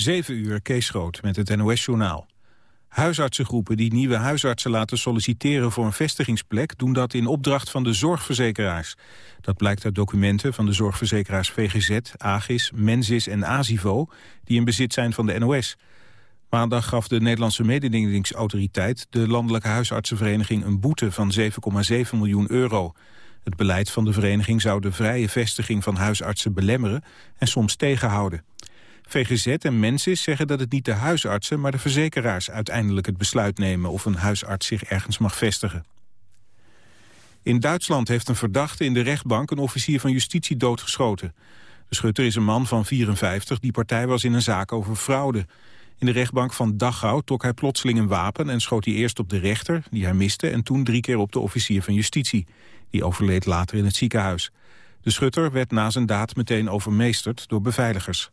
7 uur, Kees met het NOS-journaal. Huisartsengroepen die nieuwe huisartsen laten solliciteren voor een vestigingsplek... doen dat in opdracht van de zorgverzekeraars. Dat blijkt uit documenten van de zorgverzekeraars VGZ, AGIS, Mensis en ASIVO... die in bezit zijn van de NOS. Maandag gaf de Nederlandse mededingingsautoriteit... de Landelijke Huisartsenvereniging een boete van 7,7 miljoen euro... Het beleid van de vereniging zou de vrije vestiging van huisartsen belemmeren en soms tegenhouden. VGZ en Mensis zeggen dat het niet de huisartsen, maar de verzekeraars uiteindelijk het besluit nemen of een huisarts zich ergens mag vestigen. In Duitsland heeft een verdachte in de rechtbank een officier van justitie doodgeschoten. De schutter is een man van 54 die partij was in een zaak over fraude. In de rechtbank van Dachau trok hij plotseling een wapen en schoot hij eerst op de rechter, die hij miste, en toen drie keer op de officier van justitie. Die overleed later in het ziekenhuis. De schutter werd na zijn daad meteen overmeesterd door beveiligers.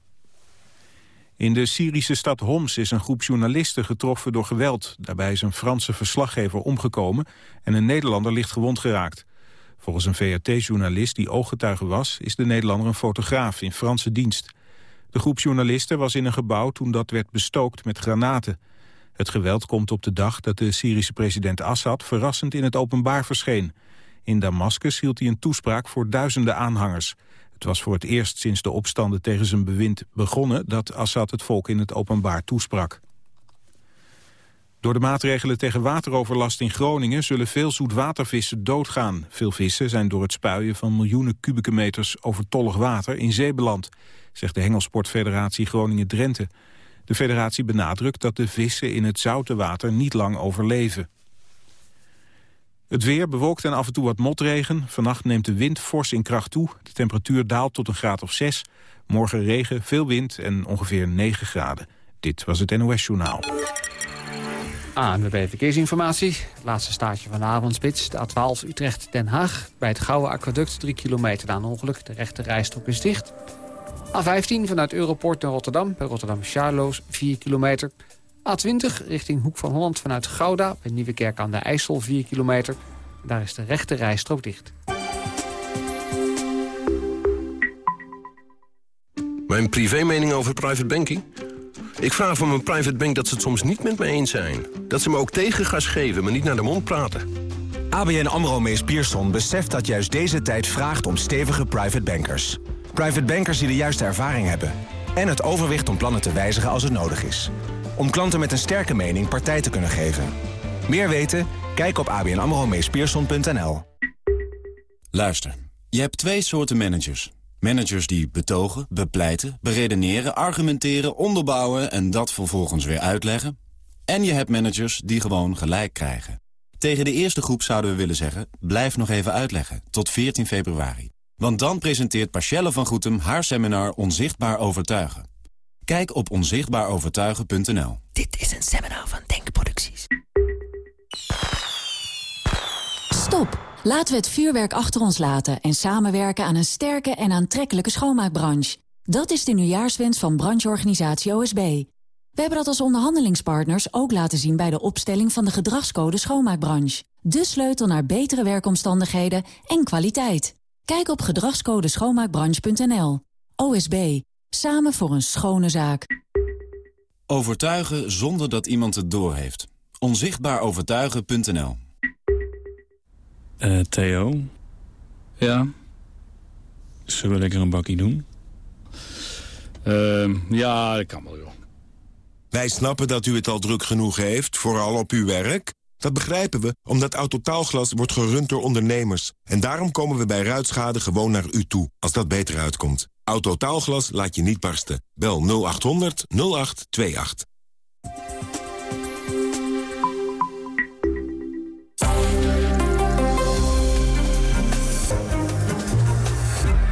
In de Syrische stad Homs is een groep journalisten getroffen door geweld. Daarbij is een Franse verslaggever omgekomen en een Nederlander licht gewond geraakt. Volgens een VRT-journalist die ooggetuige was... is de Nederlander een fotograaf in Franse dienst. De groep journalisten was in een gebouw toen dat werd bestookt met granaten. Het geweld komt op de dag dat de Syrische president Assad... verrassend in het openbaar verscheen. In Damascus hield hij een toespraak voor duizenden aanhangers. Het was voor het eerst sinds de opstanden tegen zijn bewind begonnen... dat Assad het volk in het openbaar toesprak. Door de maatregelen tegen wateroverlast in Groningen... zullen veel zoetwatervissen doodgaan. Veel vissen zijn door het spuien van miljoenen kubieke meters... overtollig water in zee beland, zegt de Hengelsportfederatie Groningen-Drenthe. De federatie benadrukt dat de vissen in het zoute water niet lang overleven. Het weer bewolkt en af en toe wat motregen. Vannacht neemt de wind fors in kracht toe. De temperatuur daalt tot een graad of 6. Morgen regen, veel wind en ongeveer 9 graden. Dit was het NOS Journaal. ANWB Verkeersinformatie. Laatste staartje van de avondspits. De A12 Utrecht-Den Haag. Bij het Gouden Aquaduct 3 kilometer na een ongeluk. De rechte rijstrook is dicht. A15 vanuit Europort naar Rotterdam. Bij Rotterdam-Charloes 4 kilometer. A20 richting Hoek van Holland vanuit Gouda... bij Nieuwekerk aan de IJssel, 4 kilometer. Daar is de rechte rijstrook dicht. Mijn privé-mening over private banking? Ik vraag van mijn private bank dat ze het soms niet met me eens zijn. Dat ze me ook tegengas geven, maar niet naar de mond praten. ABN AMRO Mees Pierson beseft dat juist deze tijd vraagt om stevige private bankers. Private bankers die de juiste ervaring hebben. En het overwicht om plannen te wijzigen als het nodig is om klanten met een sterke mening partij te kunnen geven. Meer weten? Kijk op abnamromeespierson.nl. Luister, je hebt twee soorten managers. Managers die betogen, bepleiten, beredeneren, argumenteren, onderbouwen... en dat vervolgens weer uitleggen. En je hebt managers die gewoon gelijk krijgen. Tegen de eerste groep zouden we willen zeggen... blijf nog even uitleggen, tot 14 februari. Want dan presenteert Pachelle van Goetem haar seminar Onzichtbaar Overtuigen. Kijk op onzichtbaarovertuigen.nl. Dit is een seminar van Denkproducties. Stop! Laten we het vuurwerk achter ons laten... en samenwerken aan een sterke en aantrekkelijke schoonmaakbranche. Dat is de nieuwjaarswens van brancheorganisatie OSB. We hebben dat als onderhandelingspartners ook laten zien... bij de opstelling van de gedragscode schoonmaakbranche. De sleutel naar betere werkomstandigheden en kwaliteit. Kijk op gedragscodeschoonmaakbranche.nl. OSB Samen voor een schone zaak. Overtuigen zonder dat iemand het doorheeft. Onzichtbaarovertuigen.nl uh, Theo? Ja? Zullen we lekker een bakkie doen? Uh, ja, dat kan wel, joh. Wij snappen dat u het al druk genoeg heeft, vooral op uw werk. Dat begrijpen we, omdat Autotaalglas wordt gerund door ondernemers. En daarom komen we bij ruitschade gewoon naar u toe, als dat beter uitkomt. Autotaalglas laat je niet barsten. Bel 0800 0828.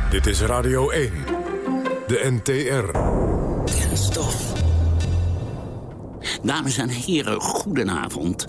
Dit is Radio 1. De NTR. Kenstof. Dames en heren, goedenavond.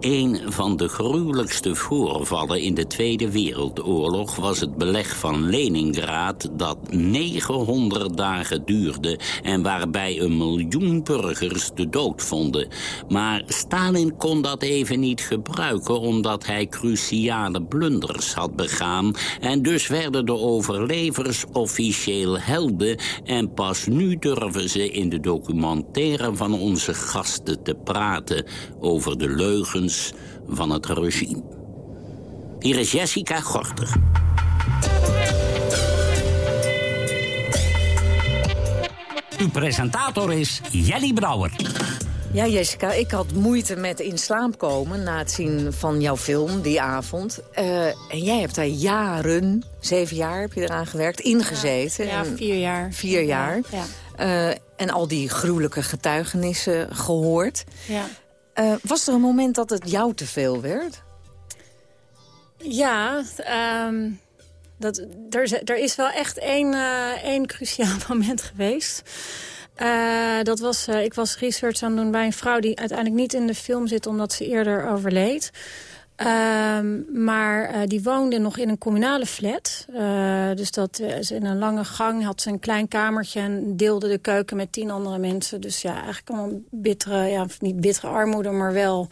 Een van de gruwelijkste voorvallen in de Tweede Wereldoorlog... was het beleg van Leningrad dat 900 dagen duurde... en waarbij een miljoen burgers de dood vonden. Maar Stalin kon dat even niet gebruiken... omdat hij cruciale blunders had begaan... en dus werden de overlevers officieel helden... en pas nu durven ze in de documentaire van onze gasten te praten... over de leugens van het regime. Hier is Jessica Gorter. Uw presentator is Jelly Brouwer. Ja, Jessica, ik had moeite met in slaap komen na het zien van jouw film die avond. Uh, en jij hebt daar jaren, zeven jaar heb je eraan gewerkt, ingezeten. Ja, ja vier jaar. Vier jaar. Ja, uh, en al die gruwelijke getuigenissen gehoord. Ja. Uh, was er een moment dat het jou te veel werd? Ja, um, dat, er, er, is wel echt één, één cruciaal moment geweest. Uh, dat was, ik was research aan het doen bij een vrouw die uiteindelijk niet in de film zit omdat ze eerder overleed. Uh, maar uh, die woonde nog in een communale flat. dus dat ze in een lange gang had ze een klein kamertje en deelde de keuken met tien andere mensen. Dus ja, eigenlijk allemaal bittere, ja, niet bittere armoede, maar wel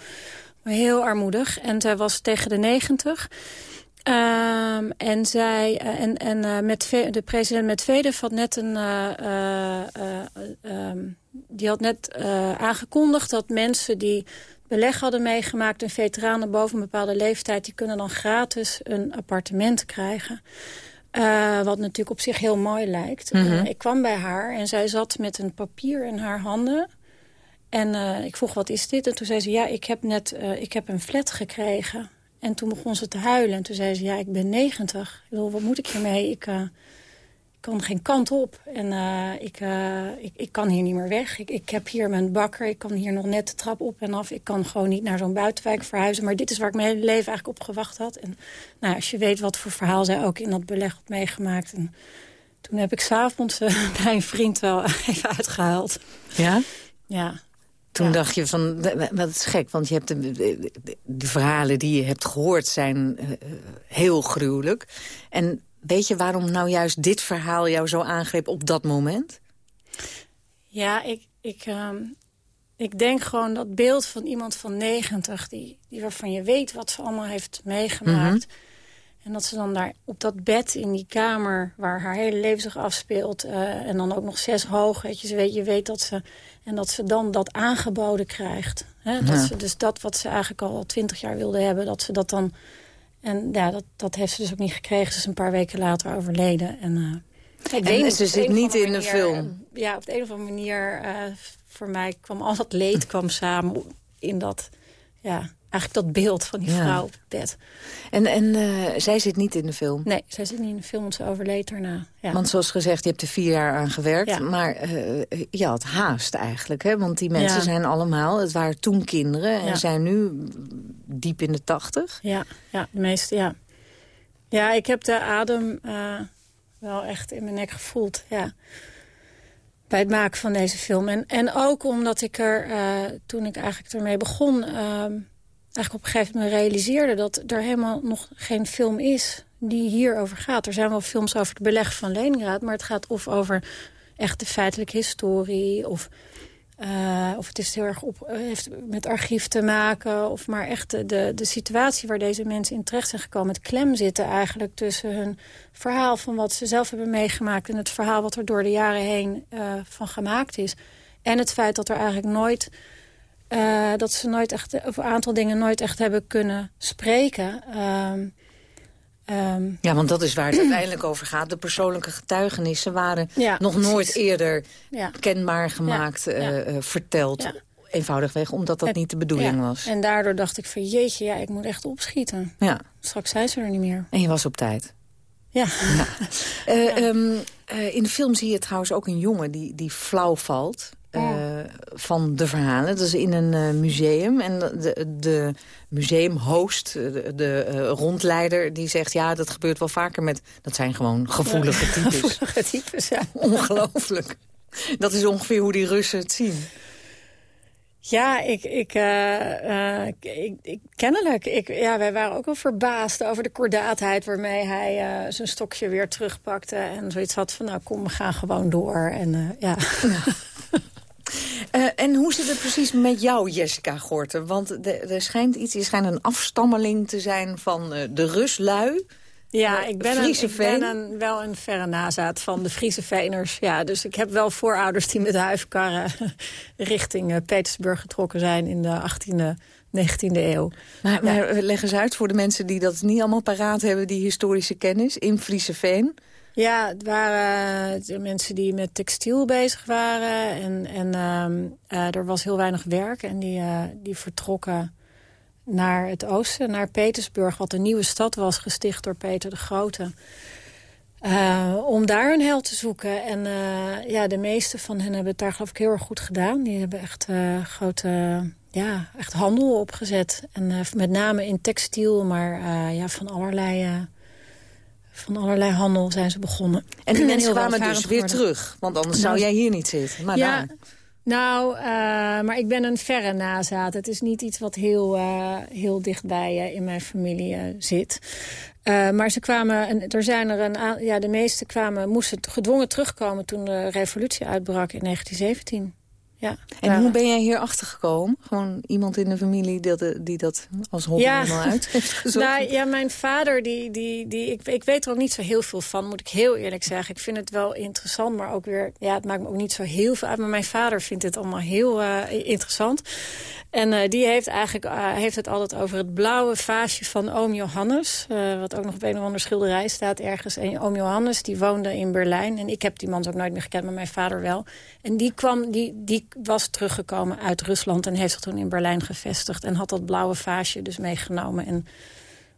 heel armoedig. En zij was tegen de negentig. Um, en zij en, en met de president Medvedev had net een um, die had net aangekondigd dat mensen die beleg hadden meegemaakt en veteranen boven een bepaalde leeftijd die kunnen dan gratis een appartement krijgen. wat natuurlijk op zich heel mooi lijkt. Mm -hmm. ik kwam bij haar en zij zat met een papier in haar handen. En ik vroeg wat is dit? En toen zei ze ja ik heb net ik heb een flat gekregen. En toen begon ze te huilen. En toen zei ze, ja, ik ben 90. Ik bedoel, wat moet ik hiermee? Ik, ik kan geen kant op. En uh, ik, uh, ik, ik kan hier niet meer weg. Ik, ik heb hier mijn bakker. Ik kan hier nog net de trap op en af. Ik kan gewoon niet naar zo'n buitenwijk verhuizen. Maar dit is waar ik mijn hele leven eigenlijk op gewacht had. En nou, als je weet wat voor verhaal zij ook in dat beleg had meegemaakt. En toen heb ik s'avonds bij een vriend wel even uitgehaald. Ja? Ja. Toen ja. dacht je van, wat is gek, want je hebt de, de, de verhalen die je hebt gehoord zijn uh, heel gruwelijk. En weet je waarom nou juist dit verhaal jou zo aangreep op dat moment? Ja, ik, ik, um, ik denk gewoon dat beeld van iemand van 90... Die, die waarvan je weet wat ze allemaal heeft meegemaakt... Mm -hmm. En dat ze dan daar op dat bed in die kamer waar haar hele leven zich afspeelt... Uh, en dan ook nog zes hoog, weet je, ze weet, je weet dat ze... en dat ze dan dat aangeboden krijgt. Hè? Dat Ja. ze dus dat wat ze eigenlijk al twintig jaar wilde hebben, dat ze dat dan... En ja, dat, dat heeft ze dus ook niet gekregen. Ze is een paar weken later overleden. En, uh, ik En ze zit of niet in de film? eh, Ja, op de een of andere manier... Uh, voor mij kwam al dat leed kwam samen in dat... Ja, eigenlijk dat beeld van die vrouw op bed. En, en uh, zij zit niet in de film? Nee, zij zit niet in de film, want ze overleed daarna. Ja. Want zoals gezegd, je hebt er vier jaar aan gewerkt. Ja. Maar uh, je had haast eigenlijk. Hè? Want die mensen Ja. zijn allemaal, het waren toen kinderen... en zijn nu diep in de tachtig. Ja, ja, de meeste, ja. Ja, ik heb de adem uh, wel echt in mijn nek gevoeld, ja. Bij het maken van deze film. En, en ook omdat ik er, toen ik eigenlijk ermee begon... Eigenlijk op een gegeven moment realiseerde... dat er helemaal nog geen film is die hierover gaat. Er zijn wel films over het beleg van Leningrad... maar het gaat of over echt de feitelijke historie... of uh, of het is heel erg op, uh, heeft met archief te maken. Of maar echt de, de, situatie waar deze mensen in terecht zijn gekomen. Het klem zitten eigenlijk tussen hun verhaal van wat ze zelf hebben meegemaakt. En het verhaal wat er door de jaren heen uh, van gemaakt is. En het feit dat er eigenlijk nooit... Uh, dat ze nooit echt, over een aantal dingen nooit echt hebben kunnen spreken. Uh, Um, ja, want dat is waar het uiteindelijk over gaat. De persoonlijke getuigenissen waren ja, nog precies. nooit eerder ja. kenbaar gemaakt, ja, uh, verteld. Eenvoudigweg, omdat dat en, niet de bedoeling was. En daardoor dacht ik van jeetje, ja, ik moet echt opschieten. Ja. Straks zijn ze er niet meer. En je was op tijd. Ja. uh, um, in de film zie je trouwens ook een jongen die, die flauw valt. Uh, van de verhalen. Dat is in een uh, museum. En de, de museumhost, de, de uh, rondleider, die zegt... ja, dat gebeurt wel vaker met... dat zijn gewoon gevoelige ja, types. Gevoelige types, ja. Ongelooflijk. Dat is ongeveer hoe die Russen het zien. Ja, ik, ik, uh, ik, ik, kennelijk. Ik, ja, wij waren ook wel verbaasd over de kordaatheid waarmee hij uh, zijn stokje weer terugpakte. En zoiets had van, nou kom, we gaan gewoon door. En, ja. ja. en hoe zit het precies met jou, Jessica Gorten? Want er schijnt iets, je schijnt een afstammeling te zijn van de Ruslui. Ja, ik ben, een, ik ben een, wel een verre nazaat van de Friese Veners. Ja, dus ik heb wel voorouders die met huifkarren richting Petersburg getrokken zijn in de 18e, 19e eeuw. Maar, maar leg eens uit voor de mensen die dat niet allemaal paraat hebben, die historische kennis in Friese Veen. Ja, het waren de mensen die met textiel bezig waren. En, en uh, er was heel weinig werk. En die, uh, die vertrokken naar het oosten, naar Petersburg... wat een nieuwe stad was, gesticht door Peter de Grote. Uh, om daar een held te zoeken. En uh, ja, de meeste van hen hebben het daar geloof ik heel erg goed gedaan. Die hebben echt uh, grote ja, echt handel opgezet. En met name in textiel, maar ja, van allerlei... van allerlei handel zijn ze begonnen. En die mensen kwamen dus weer terug. Want anders zou jij hier niet zitten. Maar ja, nou, uh, maar ik ben een verre nazaat. Het is niet iets wat heel, uh, heel dichtbij uh, in mijn familie zit. maar ze kwamen, er zijn er een ja, de meeste kwamen, moesten gedwongen terugkomen toen de revolutie uitbrak in 1917. Ja, en hoe ben jij hier achter gekomen? Gewoon iemand in de familie die dat, die dat als hobby ja. helemaal uit heeft gezocht? Nou, ja, mijn vader, die, die, die, ik, ik weet er ook niet zo heel veel van, moet ik heel eerlijk zeggen. Ik vind het wel interessant, maar ook weer, ja, het maakt me ook niet zo heel veel uit. Maar mijn vader vindt het allemaal heel uh, interessant. En uh, die heeft eigenlijk uh, heeft het altijd over het blauwe vaasje van oom Johannes. Uh, wat ook nog op een of andere schilderij staat ergens. En oom Johannes, die woonde in Berlijn. En ik heb die man ook nooit meer gekend, maar mijn vader wel. En die, kwam, die, die was teruggekomen uit Rusland en heeft zich toen in Berlijn gevestigd. En had dat blauwe vaasje dus meegenomen. En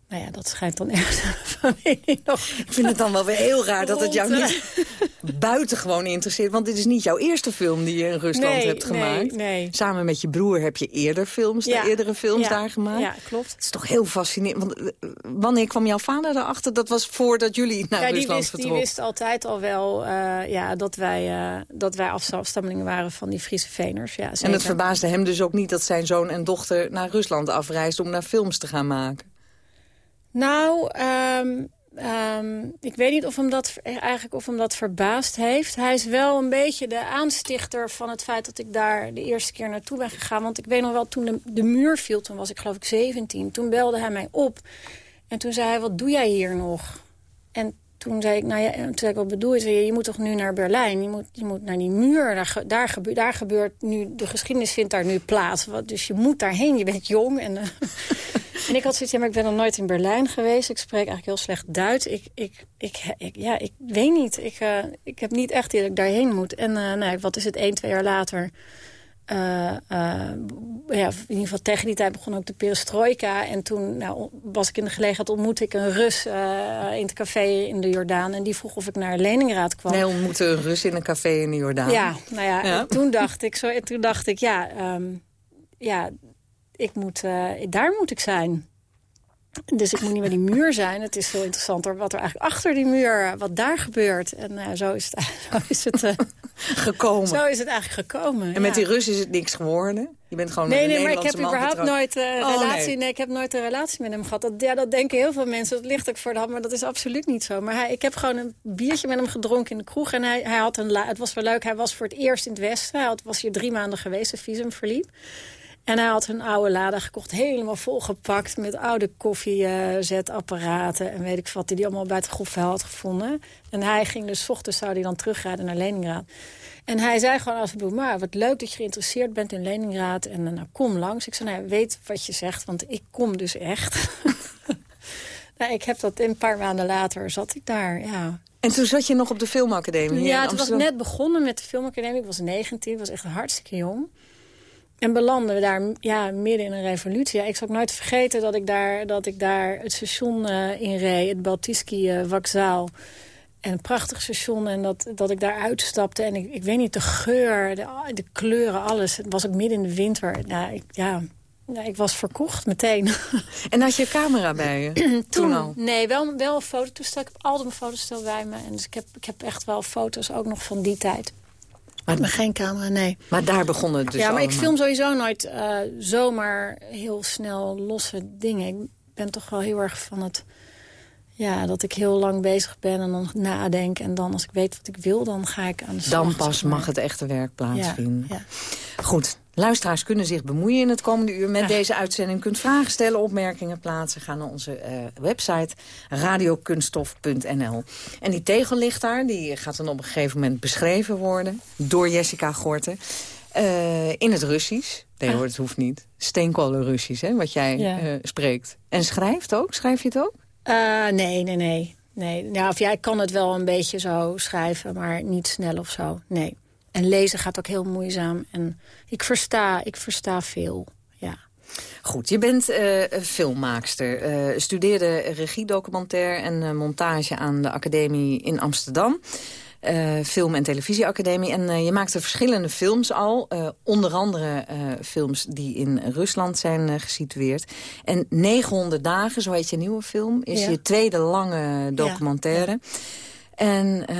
nou ja, dat schijnt dan ergens familie nog... Ik vind het dan wel weer heel raar dat het jou niet buitengewoon interesseert. Want dit is niet jouw eerste film die je in Rusland hebt gemaakt. Nee, nee. Samen met je broer heb je eerder films, ja. eerdere films daar gemaakt. Ja, klopt. Het is toch heel fascinerend. Want eh, wanneer kwam jouw vader erachter? Dat was voordat jullie naar ja, Rusland wist, vertrokken. Die wist altijd al wel uh, ja, dat, wij, uh, dat wij afstammelingen waren van die Friese Veners. Ja, en het verbaasde hem dus ook niet dat zijn zoon en dochter naar Rusland afreisden... om daar films te gaan maken? Nou, um, um, ik weet niet of hem, dat, eigenlijk of hem dat verbaasd heeft. Hij is wel een beetje de aanstichter van het feit dat ik daar de eerste keer naartoe ben gegaan. Want ik weet nog wel, toen de, de muur viel, toen was ik geloof ik 17. Toen belde hij mij op. En toen zei hij, wat doe jij hier nog? En toen zei ik, nou ja, toen zei ik, wat bedoel je? Je moet toch nu naar Berlijn? Je moet, je moet naar die muur. Daar, daar, gebeurt, daar gebeurt nu, de geschiedenis vindt daar nu plaats. Wat, dus je moet daarheen. Je bent jong. En, uh, en ik had zoiets, ja, maar ik ben nog nooit in Berlijn geweest. Ik spreek eigenlijk heel slecht Duits. Ik, ik, ik, ja, ik weet niet. Ik, uh, ik heb niet echt dat ik daarheen moet. En uh, nou, wat is het, één, twee jaar later uh, uh, ja, in ieder geval tegen die tijd begon ook de perestroika. En toen nou, was ik in de gelegenheid, ontmoette ik een Rus uh, in het café in de Jordaan. En die vroeg of ik naar Leningrad kwam. Nee, ontmoette een Rus in een café in de Jordaan. Ja, nou ja, ja. toen dacht ik, zo, toen dacht ik ja, um, ja ik moet, daar moet ik zijn. Dus ik moet niet bij die muur zijn. Het is veel interessanter wat er eigenlijk achter die muur, wat daar gebeurt. En uh, zo is het, zo is het gekomen. Zo is het eigenlijk gekomen. En met die Rus is het niks geworden? Je bent gewoon nee, een nee, maar ik heb überhaupt nooit uh, oh, relatie. Nee. nee. ik heb nooit een relatie met hem gehad. Dat, ja, dat denken heel veel mensen. Dat ligt ook voor de hand, maar dat is absoluut niet zo. Maar hij, ik heb gewoon een biertje met hem gedronken in de kroeg. En hij, hij had een het was wel leuk. Hij was voor het eerst in het Westen. Hij had, was hier drie maanden geweest. De visum verliep. En hij had een oude lade gekocht, helemaal volgepakt... met oude koffiezetapparaten en weet ik wat... die hij allemaal bij het grofvuil had gevonden. En hij ging dus, ochtends zou hij dan terugrijden naar Leningrad. En hij zei gewoon als het wat leuk dat je geïnteresseerd bent in Leningrad. En nou, kom langs. Ik zei, nou, weet wat je zegt, want ik kom dus echt. nou, ik heb dat een paar maanden later, zat ik daar, ja. En toen zat je nog op de filmacademie Ja, toen was net begonnen met de filmacademie. Ik was 19, ik was echt hartstikke jong. En belanden we daar ja, midden in een revolutie. Ja, ik zal ook nooit vergeten dat ik daar, dat ik daar het station uh, in reed. Het Baltiski uh, Vakzaal. En een prachtig station. En dat, dat ik daar uitstapte. En ik, ik weet niet, de geur, de, de kleuren, alles. Het was ook midden in de winter. Nou, ik, ja, ik was verkocht meteen. En had je een camera bij je? toen, toen al? Nee, wel, wel een fototoestel. Ik heb altijd een fotostel bij me. En dus ik heb, ik heb echt wel foto's ook nog van die tijd. Maar met geen camera, nee. Maar daar begonnen het dus Ja, maar ik film sowieso nooit eh, zomaar heel snel losse dingen. Ik ben toch wel heel erg van het... Ja, dat ik heel lang bezig ben en dan nadenk. En dan als ik weet wat ik wil, dan ga ik aan de slag. Dan pas maar. mag het echte werk plaatsvinden. Ja, Goed, luisteraars kunnen zich bemoeien in het komende uur met deze uitzending. U kunt vragen stellen, opmerkingen plaatsen. Ga naar onze eh, website radiokunststof.nl. En die tegel ligt daar, die gaat dan op een gegeven moment beschreven worden... door Jessica Gorten, eh, in het Russisch. Nee hoor, het hoeft niet. Steenkolen Russisch, hè, wat jij Ja. eh, spreekt. En schrijft ook? Schrijf je het ook? Nee, nee, nee. nee. Ja, of jij kan het wel een beetje zo schrijven, maar niet snel of zo. Nee. En lezen gaat ook heel moeizaam. En ik versta, ik versta veel. Ja. Goed, je bent eh, filmmaakster. eh, studeerde regiedocumentaire en eh, montage aan de academie in Amsterdam. Film- en televisieacademie. En je maakte verschillende films al. onder andere films die in Rusland zijn gesitueerd. En 900 dagen, zo heet je nieuwe film, is Ja. je tweede lange documentaire. En eh,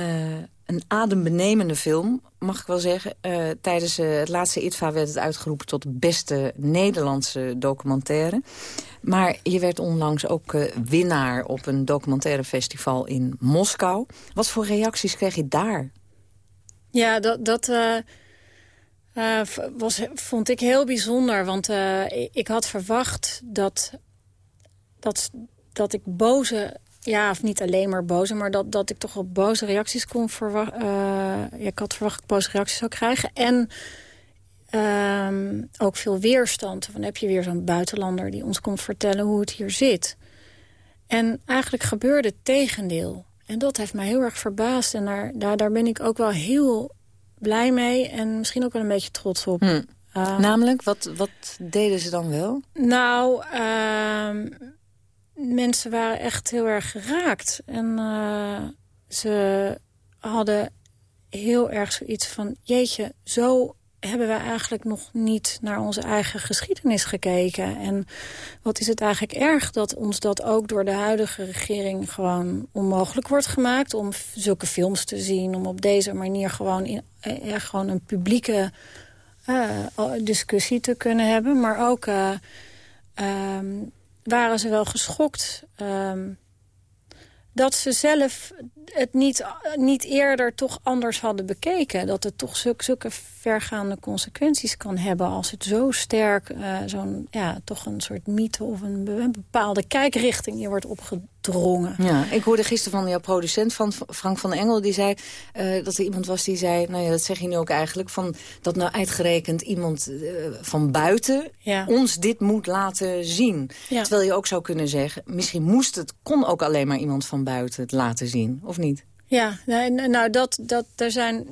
een adembenemende film, mag ik wel zeggen. Eh, tijdens eh, het laatste ITVA werd het uitgeroepen tot beste Nederlandse documentaire. Maar je werd onlangs ook eh, winnaar op een documentaire festival in Moskou. Wat voor reacties kreeg je daar? Ja, dat, dat was, vond ik heel bijzonder. Want ik had verwacht dat, dat, dat ik boze... Ja, of niet alleen maar boze, maar dat, dat ik toch wel boze reacties kon verwachten. ja, ik had verwacht dat ik boze reacties zou krijgen. En ehm, ook veel weerstand. Dan heb je weer zo'n buitenlander die ons komt vertellen hoe het hier zit. En eigenlijk gebeurde het tegendeel. En dat heeft mij heel erg verbaasd. En daar, daar, daar ben ik ook wel heel blij mee. En misschien ook wel een beetje trots op. Hm. Uh, Namelijk, wat, wat deden ze dan wel? Nou, ehm, mensen waren echt heel erg geraakt. En uh, ze hadden heel erg zoiets van... jeetje, zo hebben we eigenlijk nog niet naar onze eigen geschiedenis gekeken. En wat is het eigenlijk erg dat ons dat ook door de huidige regering gewoon onmogelijk wordt gemaakt... om zulke films te zien, om op deze manier gewoon, in, eh, gewoon een publieke discussie te kunnen hebben. Maar ook um, waren ze wel geschokt... Um, dat ze zelf het niet, niet eerder toch anders hadden bekeken. Dat het toch zulke, zulke vergaande consequenties kan hebben... als het zo sterk uh, zo'n, ja, toch een soort mythe of een, bepaalde kijkrichting... je wordt opgedrongen. Ja, ik hoorde gisteren van jouw producent, van Frank van Engel... die zei uh, dat er iemand was die zei... nou ja, dat zeg je nu ook eigenlijk... Van, dat nou uitgerekend iemand uh, van buiten ja. ons dit moet laten zien. Ja. Terwijl je ook zou kunnen zeggen... misschien moest het, kon ook alleen maar iemand van buiten het laten zien, of niet? Ja, nou, dat, dat, er zijn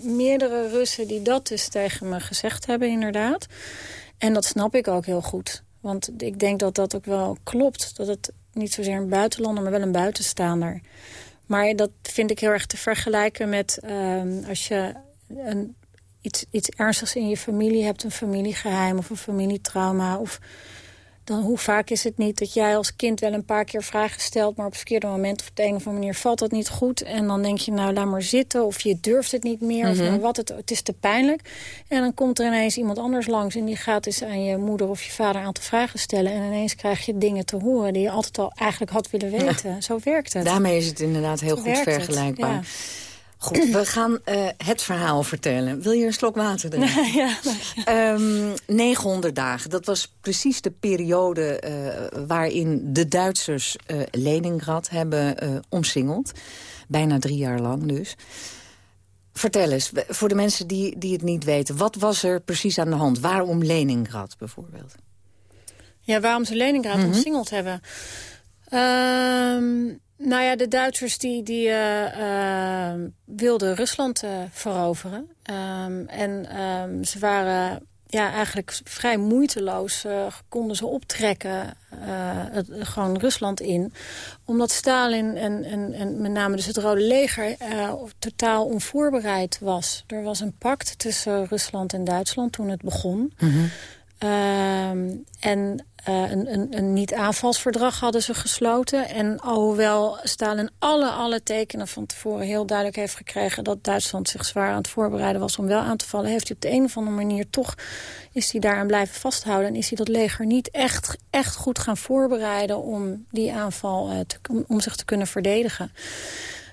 meerdere Russen die dat dus tegen me gezegd hebben, inderdaad. En dat snap ik ook heel goed. Want ik denk dat dat ook wel klopt. Dat het niet zozeer een buitenlander, maar wel een buitenstaander. Maar dat vind ik heel erg te vergelijken met um, als je een, iets, iets ernstigs in je familie hebt. Een familiegeheim of een familietrauma of dan hoe vaak is het niet dat jij als kind wel een paar keer vragen stelt... maar op het verkeerde moment of op de een of andere manier valt dat niet goed. En dan denk je, nou, laat maar zitten. Of je durft het niet meer. Mm -hmm. Of nou, wat het, het is te pijnlijk. En dan komt er ineens iemand anders langs... en die gaat eens aan je moeder of je vader een aantal vragen stellen. En ineens krijg je dingen te horen die je altijd al eigenlijk had willen weten. Ja. Zo werkt het. Daarmee is het inderdaad heel Zo goed vergelijkbaar. Ja. Goed, we gaan uh, het verhaal vertellen. Wil je een slok water drinken? ja. Um, 900 dagen, dat was precies de periode uh, waarin de Duitsers uh, Leningrad hebben omsingeld. Bijna drie jaar lang dus. Vertel eens, voor de mensen die, die het niet weten... wat was er precies aan de hand? Waarom Leningrad bijvoorbeeld? Ja, waarom ze Leningrad mm -hmm. omsingeld hebben? Um, nou ja, de Duitsers die, die uh, uh, wilden Rusland uh, veroveren. Um, en um, ze waren ja, eigenlijk vrij moeiteloos, konden ze optrekken het, gewoon Rusland in. Omdat Stalin en, en, en met name dus het Rode Leger totaal onvoorbereid was. Er was een pact tussen Rusland en Duitsland toen het begon. Mm -hmm. Ehm, en uh, een, een, een niet-aanvalsverdrag hadden ze gesloten. En alhoewel Stalin alle, alle tekenen van tevoren heel duidelijk heeft gekregen... dat Duitsland zich zwaar aan het voorbereiden was om wel aan te vallen... heeft hij op de een of andere manier toch is hij daaraan blijven vasthouden. En is hij dat leger niet echt, echt goed gaan voorbereiden... om die aanval om, om zich te kunnen verdedigen.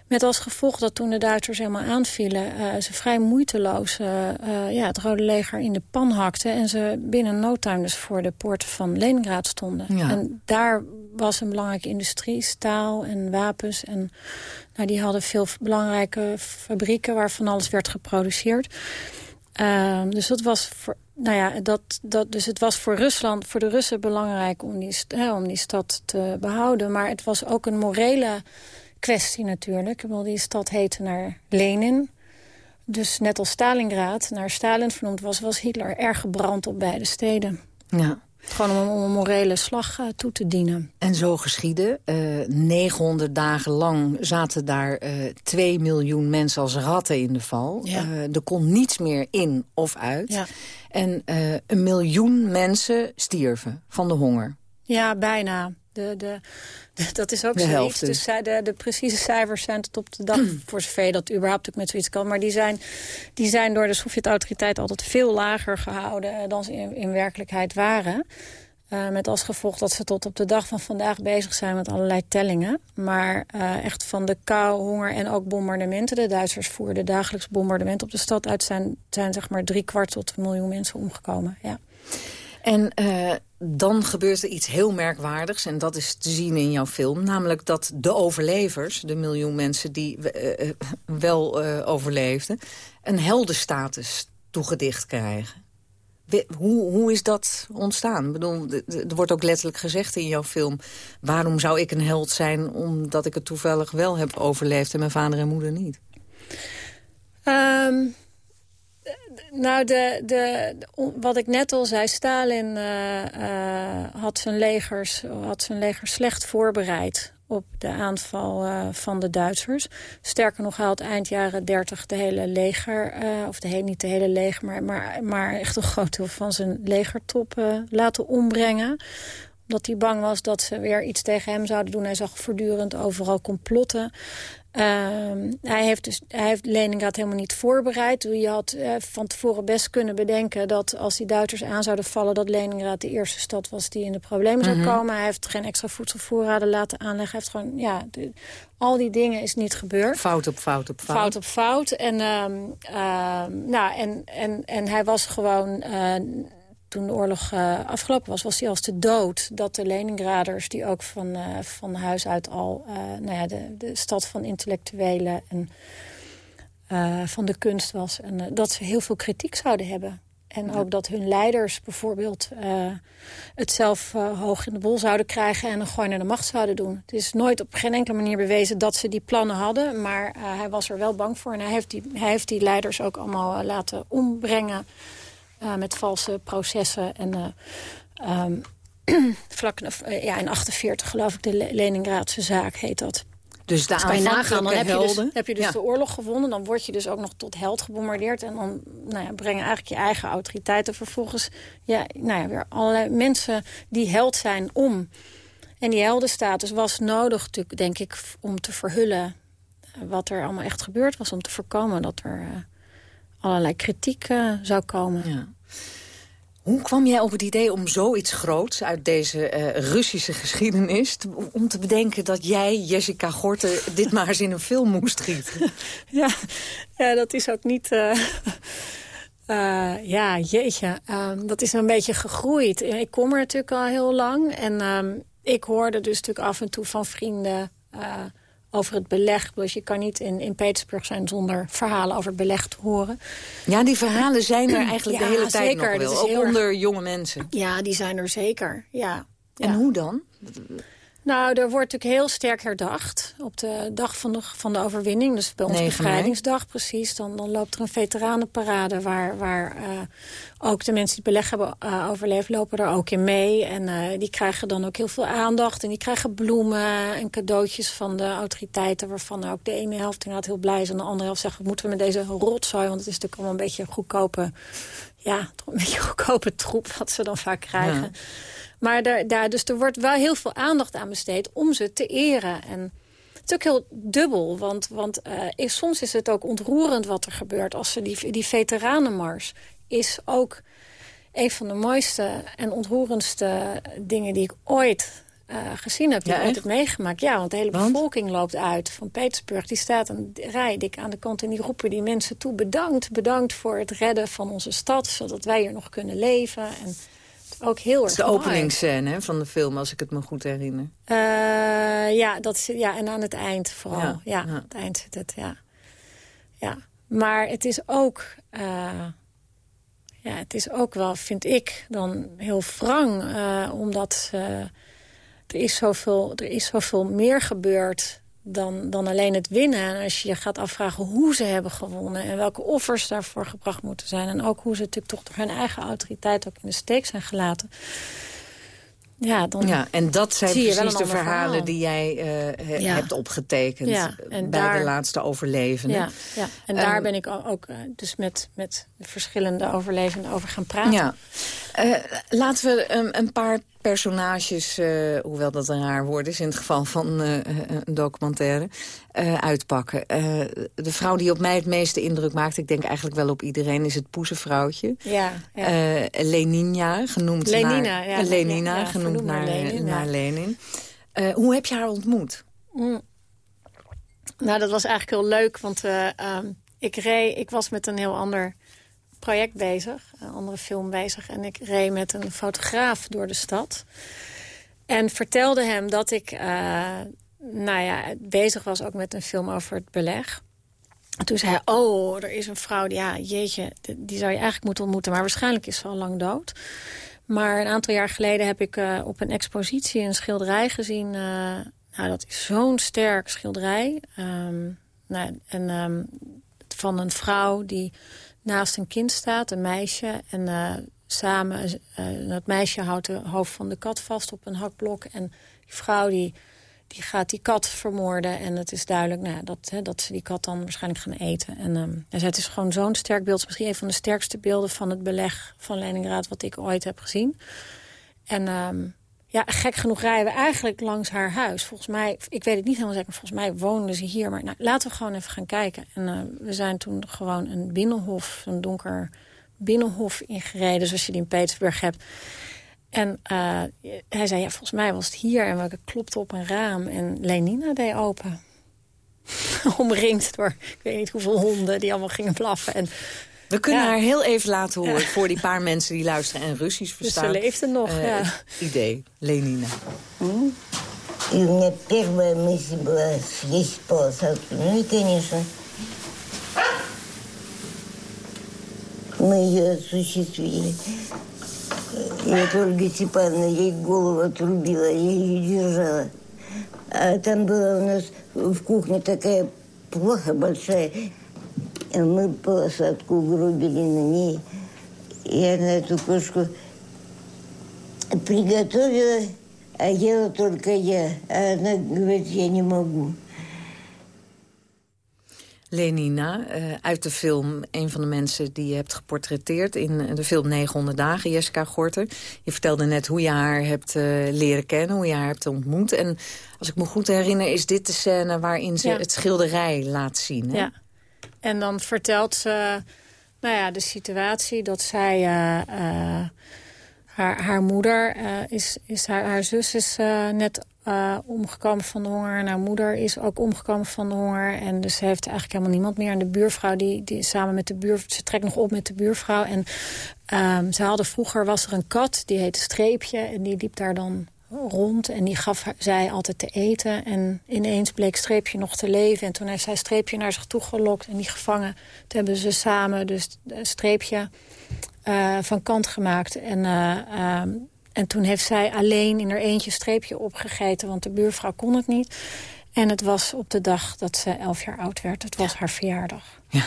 Met als gevolg dat toen de Duitsers helemaal aanvielen... Uh, ze vrij moeiteloos uh, uh, ja, het Rode Leger in de pan hakten... en ze binnen no time dus voor de poorten van Leningrad stonden. Ja. En daar was een belangrijke industrie, staal en wapens. En nou, die hadden veel belangrijke fabrieken... waar van alles werd geproduceerd. Ehm, dus dat was voor, nou ja, dat, dat, dus het was voor Rusland, voor de Russen belangrijk om die, hè, om die stad te behouden. Maar het was ook een morele kwestie natuurlijk. Ik bedoel, die stad heette naar Lenin. Dus net als Stalingrad naar Stalin vernoemd was... was Hitler erg gebrand op beide steden. Ja. Gewoon om, om een morele slag uh, toe te dienen. En zo geschiedde. Uh, 900 dagen lang zaten daar uh, 2 miljoen mensen als ratten in de val. Ja. er kon niets meer in of uit. Ja. En een miljoen mensen stierven van de honger. Ja, bijna. De, de, de, dat is ook de zoiets. helft de, de, de, precieze cijfers zijn tot op de dag, voor zover je dat überhaupt ook met zoiets kan. Maar die zijn, die zijn door de Sovjet-autoriteit altijd veel lager gehouden dan ze in, in werkelijkheid waren. Uh, met als gevolg dat ze tot op de dag van vandaag bezig zijn met allerlei tellingen. Maar uh, echt van de kou, honger en ook bombardementen. De Duitsers voerden dagelijks bombardementen op de stad uit. Zijn, zijn zeg maar drie kwart tot een miljoen mensen omgekomen. Ja. En uh, dan gebeurt er iets heel merkwaardigs. En dat is te zien in jouw film. Namelijk dat de overlevers, de miljoen mensen die uh, wel uh, overleefden... een heldenstatus toegedicht krijgen. Hoe, hoe is dat ontstaan? Ik bedoel, er wordt ook letterlijk gezegd in jouw film... waarom zou ik een held zijn omdat ik het toevallig wel heb overleefd... en mijn vader en moeder niet? Um... Nou, de, de, wat ik net al zei, Stalin uh, uh, had, zijn legers, had zijn leger slecht voorbereid op de aanval uh, van de Duitsers. Sterker nog, hij had eind jaren 30 de hele leger, of de niet de hele leger, maar, maar, maar echt een groot deel van zijn legertop laten ombrengen omdat hij bang was dat ze weer iets tegen hem zouden doen. Hij zag voortdurend overal complotten. Uh, hij, heeft dus, hij heeft Leningrad helemaal niet voorbereid. Je had uh, van tevoren best kunnen bedenken dat als die Duitsers aan zouden vallen... dat Leningrad de eerste stad was die in de problemen zou Mhm. komen. Hij heeft geen extra voedselvoorraden laten aanleggen. Hij heeft gewoon, ja, de- al die dingen is niet gebeurd. Fout op fout op fout. Fout op fout. En, ehm, ehm, nou, en, en, en hij was gewoon... eh, toen de oorlog eh, afgelopen was, was hij als de dood. Dat de Leningraders, die ook van, eh, van huis uit al... eh, nou ja, de, de stad van intellectuelen en van de kunst was. En dat ze heel veel kritiek zouden hebben. En ook dat hun leiders bijvoorbeeld het zelf hoog in de bol zouden krijgen... en een gooi naar de macht zouden doen. Het is nooit op geen enkele manier bewezen dat ze die plannen hadden. Maar hij was er wel bang voor. En hij heeft die, hij heeft die leiders ook allemaal laten ombrengen... eh, met valse processen. En eh, ehm, vlak eh, ja, in 48 geloof ik, de Le- Leningradse zaak heet dat. Dus Dus kan je nagaan, dan heb je dus, helden. heb je dus Ja. de oorlog gewonnen. Dan word je dus ook nog tot held gebombardeerd. En dan nou ja, brengen eigenlijk je eigen autoriteiten vervolgens... Ja, nou ja, weer allerlei mensen die held zijn om. En die heldenstatus was nodig, natuurlijk, denk ik, om te verhullen... wat er allemaal echt gebeurd was. Om te voorkomen dat er allerlei kritiek eh, zou komen. Ja. Hoe kwam jij op het idee om zoiets groots uit deze eh, Russische geschiedenis... te- om te bedenken dat jij, Jessica Gorten, dit maar eens in een film moest gieten? Ja, ja dat is ook niet... eh, ja, jeetje. ehm, dat is een beetje gegroeid. Ik kom er natuurlijk al heel lang. En ehm, ik hoorde dus natuurlijk af en toe van vrienden... over het beleg. Dus je kan niet in, in Petersburg zijn zonder verhalen over het beleg te horen. Ja, die verhalen zijn er eigenlijk Ja, de hele tijd zeker. nog wel. Ook onder jonge mensen. Ja, die zijn er zeker. Ja. En Ja. hoe dan? Nou, er wordt natuurlijk heel sterk herdacht op de dag van de, van de overwinning. Dus bij ons 9 mei. bevrijdingsdag precies. Dan, dan loopt er een veteranenparade waar, waar eh, ook de mensen die het beleg hebben eh, overleefd... lopen er ook in mee. En eh, die krijgen dan ook heel veel aandacht. En die krijgen bloemen en cadeautjes van de autoriteiten... waarvan ook de ene helft inderdaad heel blij is... en de andere helft zegt, wat moeten we met deze rotzooi? Want het is natuurlijk allemaal een beetje goedkope ja, een beetje goedkope troep wat ze dan vaak krijgen. Maar daar, daar, dus er wordt wel heel veel aandacht aan besteed om ze te eren. En het is ook heel dubbel, want, want uh, soms is het ook ontroerend wat er gebeurt. Als ze die, die veteranenmars is ook een van de mooiste en ontroerendste dingen die ik ooit uh, gezien heb. Die ja, ik ooit heb meegemaakt. Ja, want de hele bevolking loopt uit van Petersburg. Die staat een rij dik aan de kant en die roepen die mensen toe. Bedankt, bedankt voor het redden van onze stad. Zodat wij hier nog kunnen leven. En ook heel erg de openingsscène van de film, als ik het me goed herinner. Uh, ja, dat is, ja, en aan het eind vooral. Ja, het eind zit het, ja. ja. Maar het is ook... Uh, ja, het is ook wel, vind ik, dan heel wrang. Uh, omdat er, is zoveel, er is zoveel meer gebeurd dan, dan alleen het winnen. En als je je gaat afvragen hoe ze hebben gewonnen... en welke offers daarvoor gebracht moeten zijn... en ook hoe ze natuurlijk toch door hun eigen autoriteit ook in de steek zijn gelaten... Ja, dan ja, en dat zijn precies de verhalen die jij uh, hebt opgetekend ja, bij daar, de laatste overlevenden. Ja, ja. en daar um, ben ik ook uh, dus met, met verschillende overlevenden over gaan praten. Ja. Uh, laten we um, een paar personages, uh, hoewel dat een raar woord is... in het geval van uh, een documentaire, uh, uitpakken. de vrouw die op mij het meeste indruk maakt... ik denk eigenlijk wel op iedereen, is het poezenvrouwtje. Ja, ja. Lenina, genoemd Lenina, naar... Ja, Lenina, ja, genoemd naar, Lenin. Naar Lenin. hoe heb je haar ontmoet? Mm. Nou, dat was eigenlijk heel leuk, want um, ik, reed, ik was met een heel ander project bezig, een andere film bezig. En ik reed met een fotograaf door de stad. En vertelde hem dat ik uh, nou ja, bezig was ook met een film over het beleg. En toen zei hij, oh, er is een vrouw, die, ja, jeetje, die zou je eigenlijk moeten ontmoeten. Maar waarschijnlijk is ze al lang dood. Maar een aantal jaar geleden heb ik uh, op een expositie een schilderij gezien. Uh, nou, dat is zo'n sterk schilderij. Um, nou, en um, van een vrouw die naast een kind staat, een meisje. En uh, samen, uh, dat meisje houdt het hoofd van de kat vast op een hakblok. En die vrouw die, die gaat die kat vermoorden. En het is duidelijk nou, dat, hè, dat ze die kat dan waarschijnlijk gaan eten. En dus het is gewoon zo'n sterk beeld. Misschien een van de sterkste beelden van het beleg van Leningrad... wat ik ooit heb gezien. En... Um, ja, gek genoeg rijden we eigenlijk langs haar huis. Volgens mij, ik weet het niet helemaal zeker, volgens mij woonde ze hier. Maar nou, laten we gewoon even gaan kijken. En uh, we zijn toen gewoon een binnenhof, een donker binnenhof ingereden... zoals je die in Petersburg hebt. En uh, hij zei, ja, volgens mij was het hier. En we klopten op een raam en Lenina deed open. Omringd door, ik weet niet hoeveel honden die allemaal gingen blaffen. En we kunnen haar heel even laten horen voor die paar mensen die luisteren en Russisch verstaan. Dus ze leeft er nog, uh, ja. Idee, Lenina. Mm. И у меня первая мысль была съесть полосатку. Ну и, конечно, мы ее осуществили. И вот Ольга Степановна ей голову отрубила, я ее держала. А там была у нас в кухне такая плохо большая. Мы полосатку угробили на ней. Я на эту кошку приготовила, а ела только я. А она говорит, я не могу. Lenina, uh, uit de film een van de mensen die je hebt geportretteerd... in de film 900 dagen, Jessica Gorter. Je vertelde net hoe je haar hebt uh, leren kennen, hoe je haar hebt ontmoet. En als ik me goed herinner, is dit de scène waarin ze ja. het schilderij laat zien. Hè? Ja, en dan vertelt ze nou ja, de situatie dat zij... Uh, uh, haar, haar moeder uh, is, is haar, haar zus is net omgekomen van de honger. En haar moeder is ook omgekomen van de honger. En dus heeft eigenlijk helemaal niemand meer. En de buurvrouw, die, die samen met de buur, ze trekt nog op met de buurvrouw. En um, ze hadden vroeger, was er een kat, die heette Streepje. En die liep daar dan rond en die gaf zij altijd te eten. En ineens bleek Streepje nog te leven. En toen heeft zij Streepje naar zich toe gelokt en die gevangen. Toen hebben ze samen dus Streepje uh, van kant gemaakt. En, uh, um, en toen heeft zij alleen in haar eentje Streepje opgegeten... want de buurvrouw kon het niet. En het was op de dag dat ze elf jaar oud werd. Het was ja. haar verjaardag. Ja.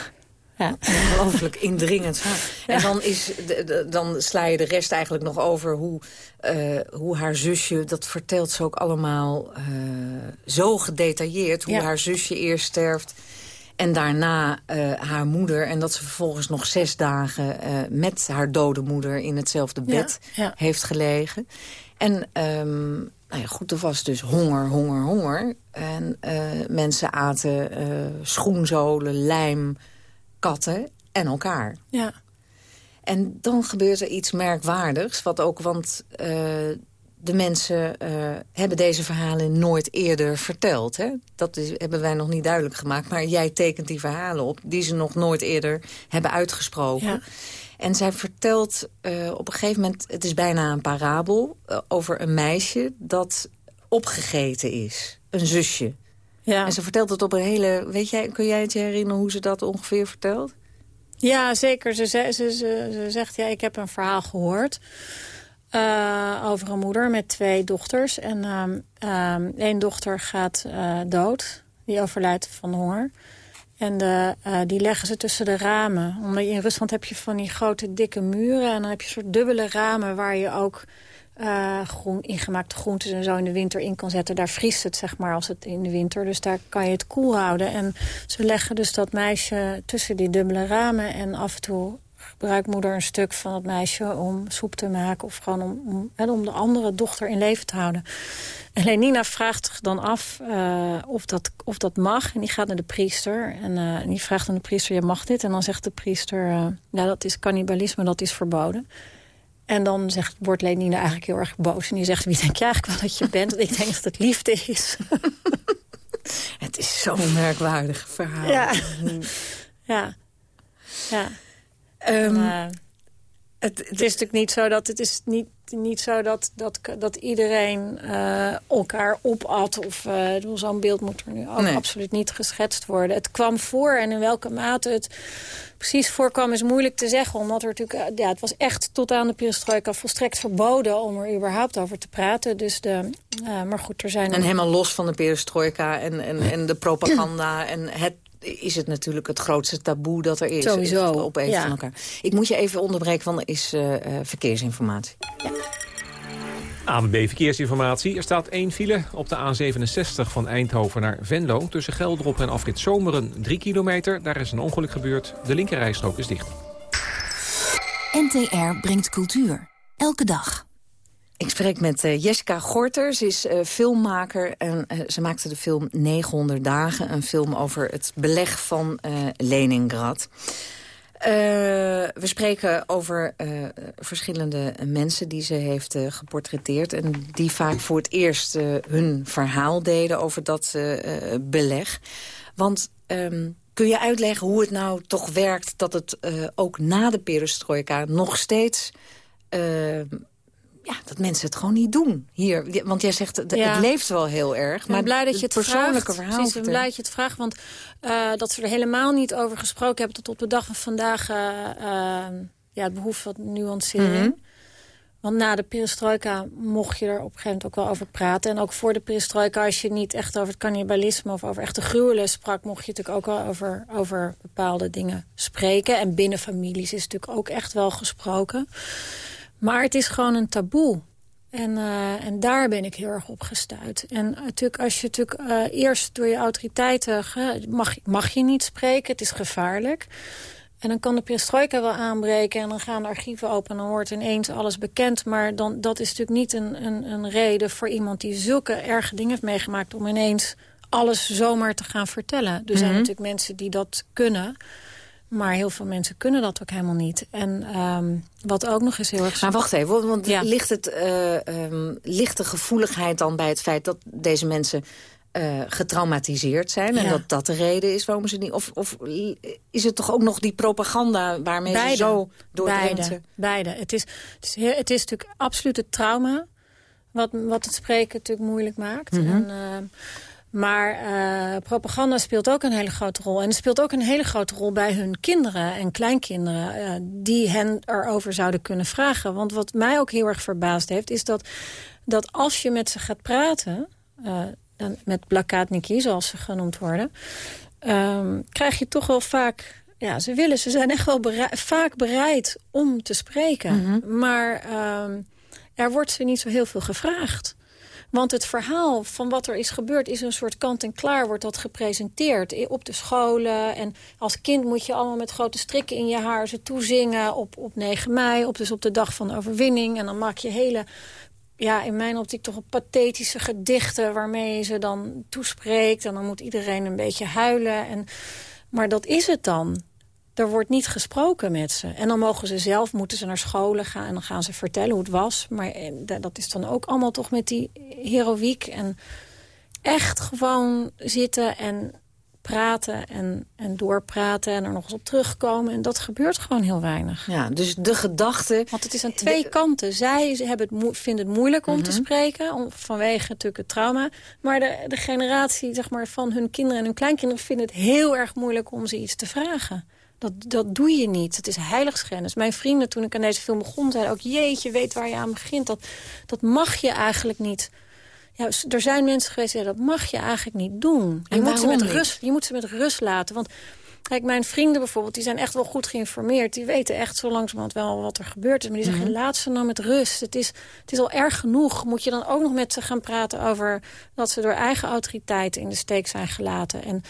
Ja. Ongelooflijk indringend. Ja. En dan, is de, de, dan sla je de rest eigenlijk nog over hoe, uh, hoe haar zusje... dat vertelt ze ook allemaal uh, zo gedetailleerd... hoe ja. haar zusje eerst sterft En daarna uh, haar moeder. En dat ze vervolgens nog zes dagen met haar dode moeder... in hetzelfde bed heeft gelegen. En ehm, nou ja, goed, er was dus honger, honger, honger. En eh, mensen aten eh, schoenzolen, lijm, katten en elkaar. Ja. En dan gebeurt er iets merkwaardigs. Wat ook, want eh, de mensen eh, hebben deze verhalen nooit eerder verteld. Hè? Dat is, hebben wij nog niet duidelijk gemaakt. Maar jij tekent die verhalen op die ze nog nooit eerder hebben uitgesproken. Ja. En zij vertelt eh, op een gegeven moment, het is bijna een parabel... over een meisje dat opgegeten is. Een zusje. Ja. En ze vertelt het op een hele... Weet jij, kun jij het je herinneren hoe ze dat ongeveer vertelt? Ja, zeker. Ze, ze, ze, ze, ze zegt, ja, ik heb een verhaal gehoord... eh, over een moeder met twee dochters. En ehm, één dochter gaat eh, dood. Die overlijdt van honger. En de, eh, die leggen ze tussen de ramen. Omdat je in Rusland heb je van die grote dikke muren. En dan heb je soort dubbele ramen waar je ook eh, groen, ingemaakte groentes en zo in de winter in kan zetten. Daar vriest het, zeg maar, als het in de winter. Dus daar kan je het koel houden. En ze leggen dus dat meisje tussen die dubbele ramen. En af en toe gebruikt moeder een stuk van het meisje om soep te maken. Of gewoon om, om, om de andere dochter in leven te houden. En Lenina vraagt zich dan af eh, of, dat, of dat mag. En die gaat naar de priester. En, eh, die vraagt aan de priester, je mag dit? En dan zegt de priester, ja, dat is cannibalisme, dat is verboden. En dan zegt, wordt Lenina eigenlijk heel erg boos. En die zegt, wie denk je eigenlijk wel dat je bent? Want ik denk dat het liefde is. Het is zo'n merkwaardig verhaal. Ja. ja. Ja. Ehm, En, eh, het, het is natuurlijk niet zo dat het is niet, niet zo dat, dat, dat iedereen eh, elkaar opat. Of bedoel, zo'n beeld moet er nu ook Nee. absoluut niet geschetst worden. Het kwam voor en in welke mate het precies voorkwam is moeilijk te zeggen. Omdat er natuurlijk, eh, ja, het was echt tot aan de perestroika volstrekt verboden om er überhaupt over te praten. Dus de, maar goed, er zijn... En helemaal los van de perestroika en, en, en de propaganda. en het is het natuurlijk het grootste taboe dat er is. Sowieso, Het opeten ja. van elkaar. Ik moet je even onderbreken, want er is eh, eh, verkeersinformatie. ANB Verkeersinformatie. Er staat één file op de A67 van Eindhoven naar Venlo. Tussen Geldrop en Afrit Zomeren 3 kilometer. Daar is een ongeluk gebeurd. De linkerrijstrook is dicht. NTR brengt cultuur. Elke dag. Ik spreek met eh, Jessica Gorter. Ze is eh, filmmaker en eh, ze maakte de film 900 dagen. Een film over het beleg van Leningrad. We spreken over verschillende mensen die ze heeft geportretteerd... en die vaak voor het eerst hun verhaal deden over dat beleg. Want ehm, kun je uitleggen hoe het nou toch werkt... dat het ook na de perestroika nog steeds... ja, dat mensen het gewoon niet doen hier. Want jij zegt, het, Ja. het leeft wel heel erg. Ik Maar ben blij dat je het persoonlijke vraagt. verhaal Precies, ik ben blij dat je het vraagt, want eh, dat ze er helemaal niet over gesproken hebben tot op de dag van vandaag. eh, ja, het behoeft wat nuancering. Mhm. Want na de perestroika mocht je er op een gegeven moment ook wel over praten. En ook voor de perestroika, als je niet echt over het cannibalisme... of over echte gruwelen sprak, mocht je natuurlijk ook wel over, over bepaalde dingen spreken. En binnen families is natuurlijk ook echt wel gesproken. Maar het is gewoon een taboe. En, eh, en daar ben ik heel erg op gestuurd. En natuurlijk, als je natuurlijk eh, eerst door je autoriteiten... mag, mag je niet spreken, het is gevaarlijk. En dan kan de perestroika wel aanbreken en dan gaan de archieven open... en dan wordt ineens alles bekend. Maar dan, dat is natuurlijk niet een, een, een reden voor iemand die zulke erge dingen heeft meegemaakt... om ineens alles zomaar te gaan vertellen. Er zijn Mhm. natuurlijk mensen die dat kunnen... Maar heel veel mensen kunnen dat ook helemaal niet. En ehm, wat ook nog eens heel erg... Maar wacht even, want ligt, het, eh, ehm, ligt de gevoeligheid dan bij het feit dat deze mensen eh, getraumatiseerd zijn... en Ja. dat dat de reden is waarom ze niet... Of, of is het toch ook nog die propaganda waarmee ze Beide. zo doordrenkt Beide. Beide. Het is, het, is het is natuurlijk absoluut het trauma... wat, wat het spreken natuurlijk moeilijk maakt. Mhm. En, ehm, maar eh, propaganda speelt ook een hele grote rol. En het speelt ook een hele grote rol bij hun kinderen en kleinkinderen... eh, die hen erover zouden kunnen vragen. Want wat mij ook heel erg verbaasd heeft... is dat, dat als je met ze gaat praten... dan met blakatniki, zoals ze genoemd worden... ehm, krijg je toch wel vaak... Ja, ze willen, ze zijn echt wel vaak bereid om te spreken. Maar ehm, er wordt ze niet zo heel veel gevraagd. Want het verhaal van wat er is gebeurd is een soort kant-en-klaar. Wordt dat gepresenteerd op de scholen. En als kind moet je allemaal met grote strikken in je haar ze toezingen op, op 9 mei. Op, dus op de dag van de overwinning. En dan maak je hele ja, in mijn optiek toch een pathetische gedichten... waarmee ze dan toespreekt. En dan moet iedereen een beetje huilen. En, maar dat is het dan. Er wordt niet gesproken met ze. En dan mogen ze zelf, moeten ze naar scholen gaan... en dan gaan ze vertellen hoe het was. Maar eh, dat is dan ook allemaal toch met die heroïek. En echt gewoon zitten en praten en, en doorpraten en er nog eens op terugkomen. En dat gebeurt gewoon heel weinig. Ja, dus de gedachte... Want het is aan twee kanten. Zij hebben het vinden het moeilijk om te Mhm. spreken, om, vanwege natuurlijk het trauma. Maar de, de generatie zeg maar, van hun kinderen en hun kleinkinderen... vinden het heel erg moeilijk om ze iets te vragen. Dat, dat doe je niet. Het is heiligschennis. Mijn vrienden, toen ik aan deze film begon, zeiden ook... jeetje, weet waar je aan begint. Dat, dat mag je eigenlijk niet... Ja, er zijn mensen geweest die dat mag je eigenlijk niet doen. Je moet, ze met rust, je moet ze met rust laten. Want kijk, mijn vrienden bijvoorbeeld, die zijn echt wel goed geïnformeerd. Die weten echt zo langzamerhand wel wat er gebeurd is. Maar die zeggen, Mhm. laat ze nou met rust. Het is, het is al erg genoeg. Moet je dan ook nog met ze gaan praten over... dat ze door eigen autoriteiten in de steek zijn gelaten. En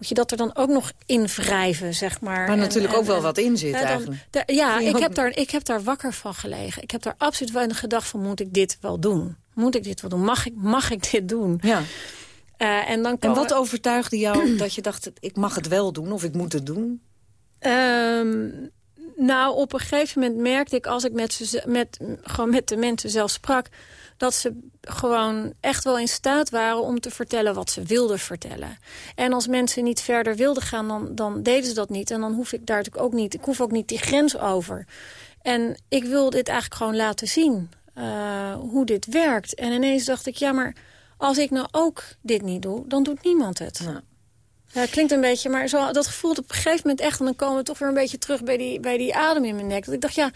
moet je dat er dan ook nog in wrijven, zeg maar. Waar En- natuurlijk en- ook wel en- wat in zit Ja, eigenlijk. ja, ik heb, daar, ik heb daar wakker van gelegen. Ik heb daar absoluut wel in gedacht van, moet ik dit wel doen? Moet ik dit wel doen? Mag ik, mag ik dit doen? Ja. Eh, en dan En wat overtuigde jou dat je dacht, ik mag het wel doen of ik moet het doen? Ehm, nou, op een gegeven moment merkte ik als ik met, ze, met, gewoon met de mensen zelf sprak... dat ze gewoon echt wel in staat waren om te vertellen wat ze wilden vertellen. En als mensen niet verder wilden gaan, dan, dan deden ze dat niet. En dan hoef ik daar natuurlijk ook niet, ik hoef ook niet die grens over. En ik wil dit eigenlijk gewoon laten zien, eh, hoe dit werkt. En ineens dacht ik, ja, maar als ik nou ook dit niet doe, dan doet niemand het. Ja, het klinkt een beetje, maar zo, dat gevoel op een gegeven moment echt... en dan komen we toch weer een beetje terug bij die, bij die adem in mijn nek. Dat ik dacht, ja,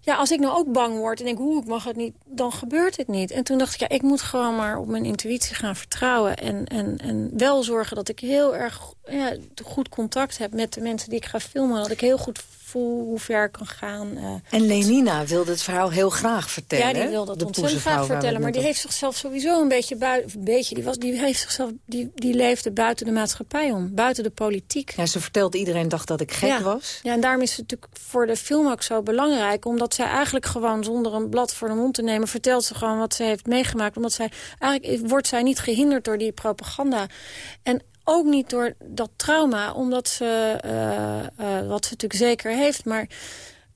ja, als ik nou ook bang word en denk, hoe, ik mag het niet... dan gebeurt het niet. En toen dacht ik, ja, ik moet gewoon maar op mijn intuïtie gaan vertrouwen... en, en, en wel zorgen dat ik heel erg ja, goed contact heb met de mensen die ik ga filmen. Dat ik heel goed voel hoe ver ik kan gaan. eh. En Lenina wilde het verhaal heel graag vertellen. Ja, die hè? wil dat De ontzettend graag vertellen. het Maar die heeft zichzelf sowieso een beetje buiten... Beetje, die, was, die, heeft zichzelf, die, die leefde buiten de maatschappij om. Buiten de politiek. Ja, ze vertelde iedereen dacht dat ik gek ja. was. Ja, en daarom is het natuurlijk voor de film ook zo belangrijk. Omdat zij eigenlijk gewoon zonder een blad voor de mond te nemen... vertelt ze gewoon wat ze heeft meegemaakt. Omdat zij, eigenlijk wordt zij niet gehinderd door die propaganda. En ook niet door dat trauma, omdat ze, eh, eh, wat ze natuurlijk zeker heeft... maar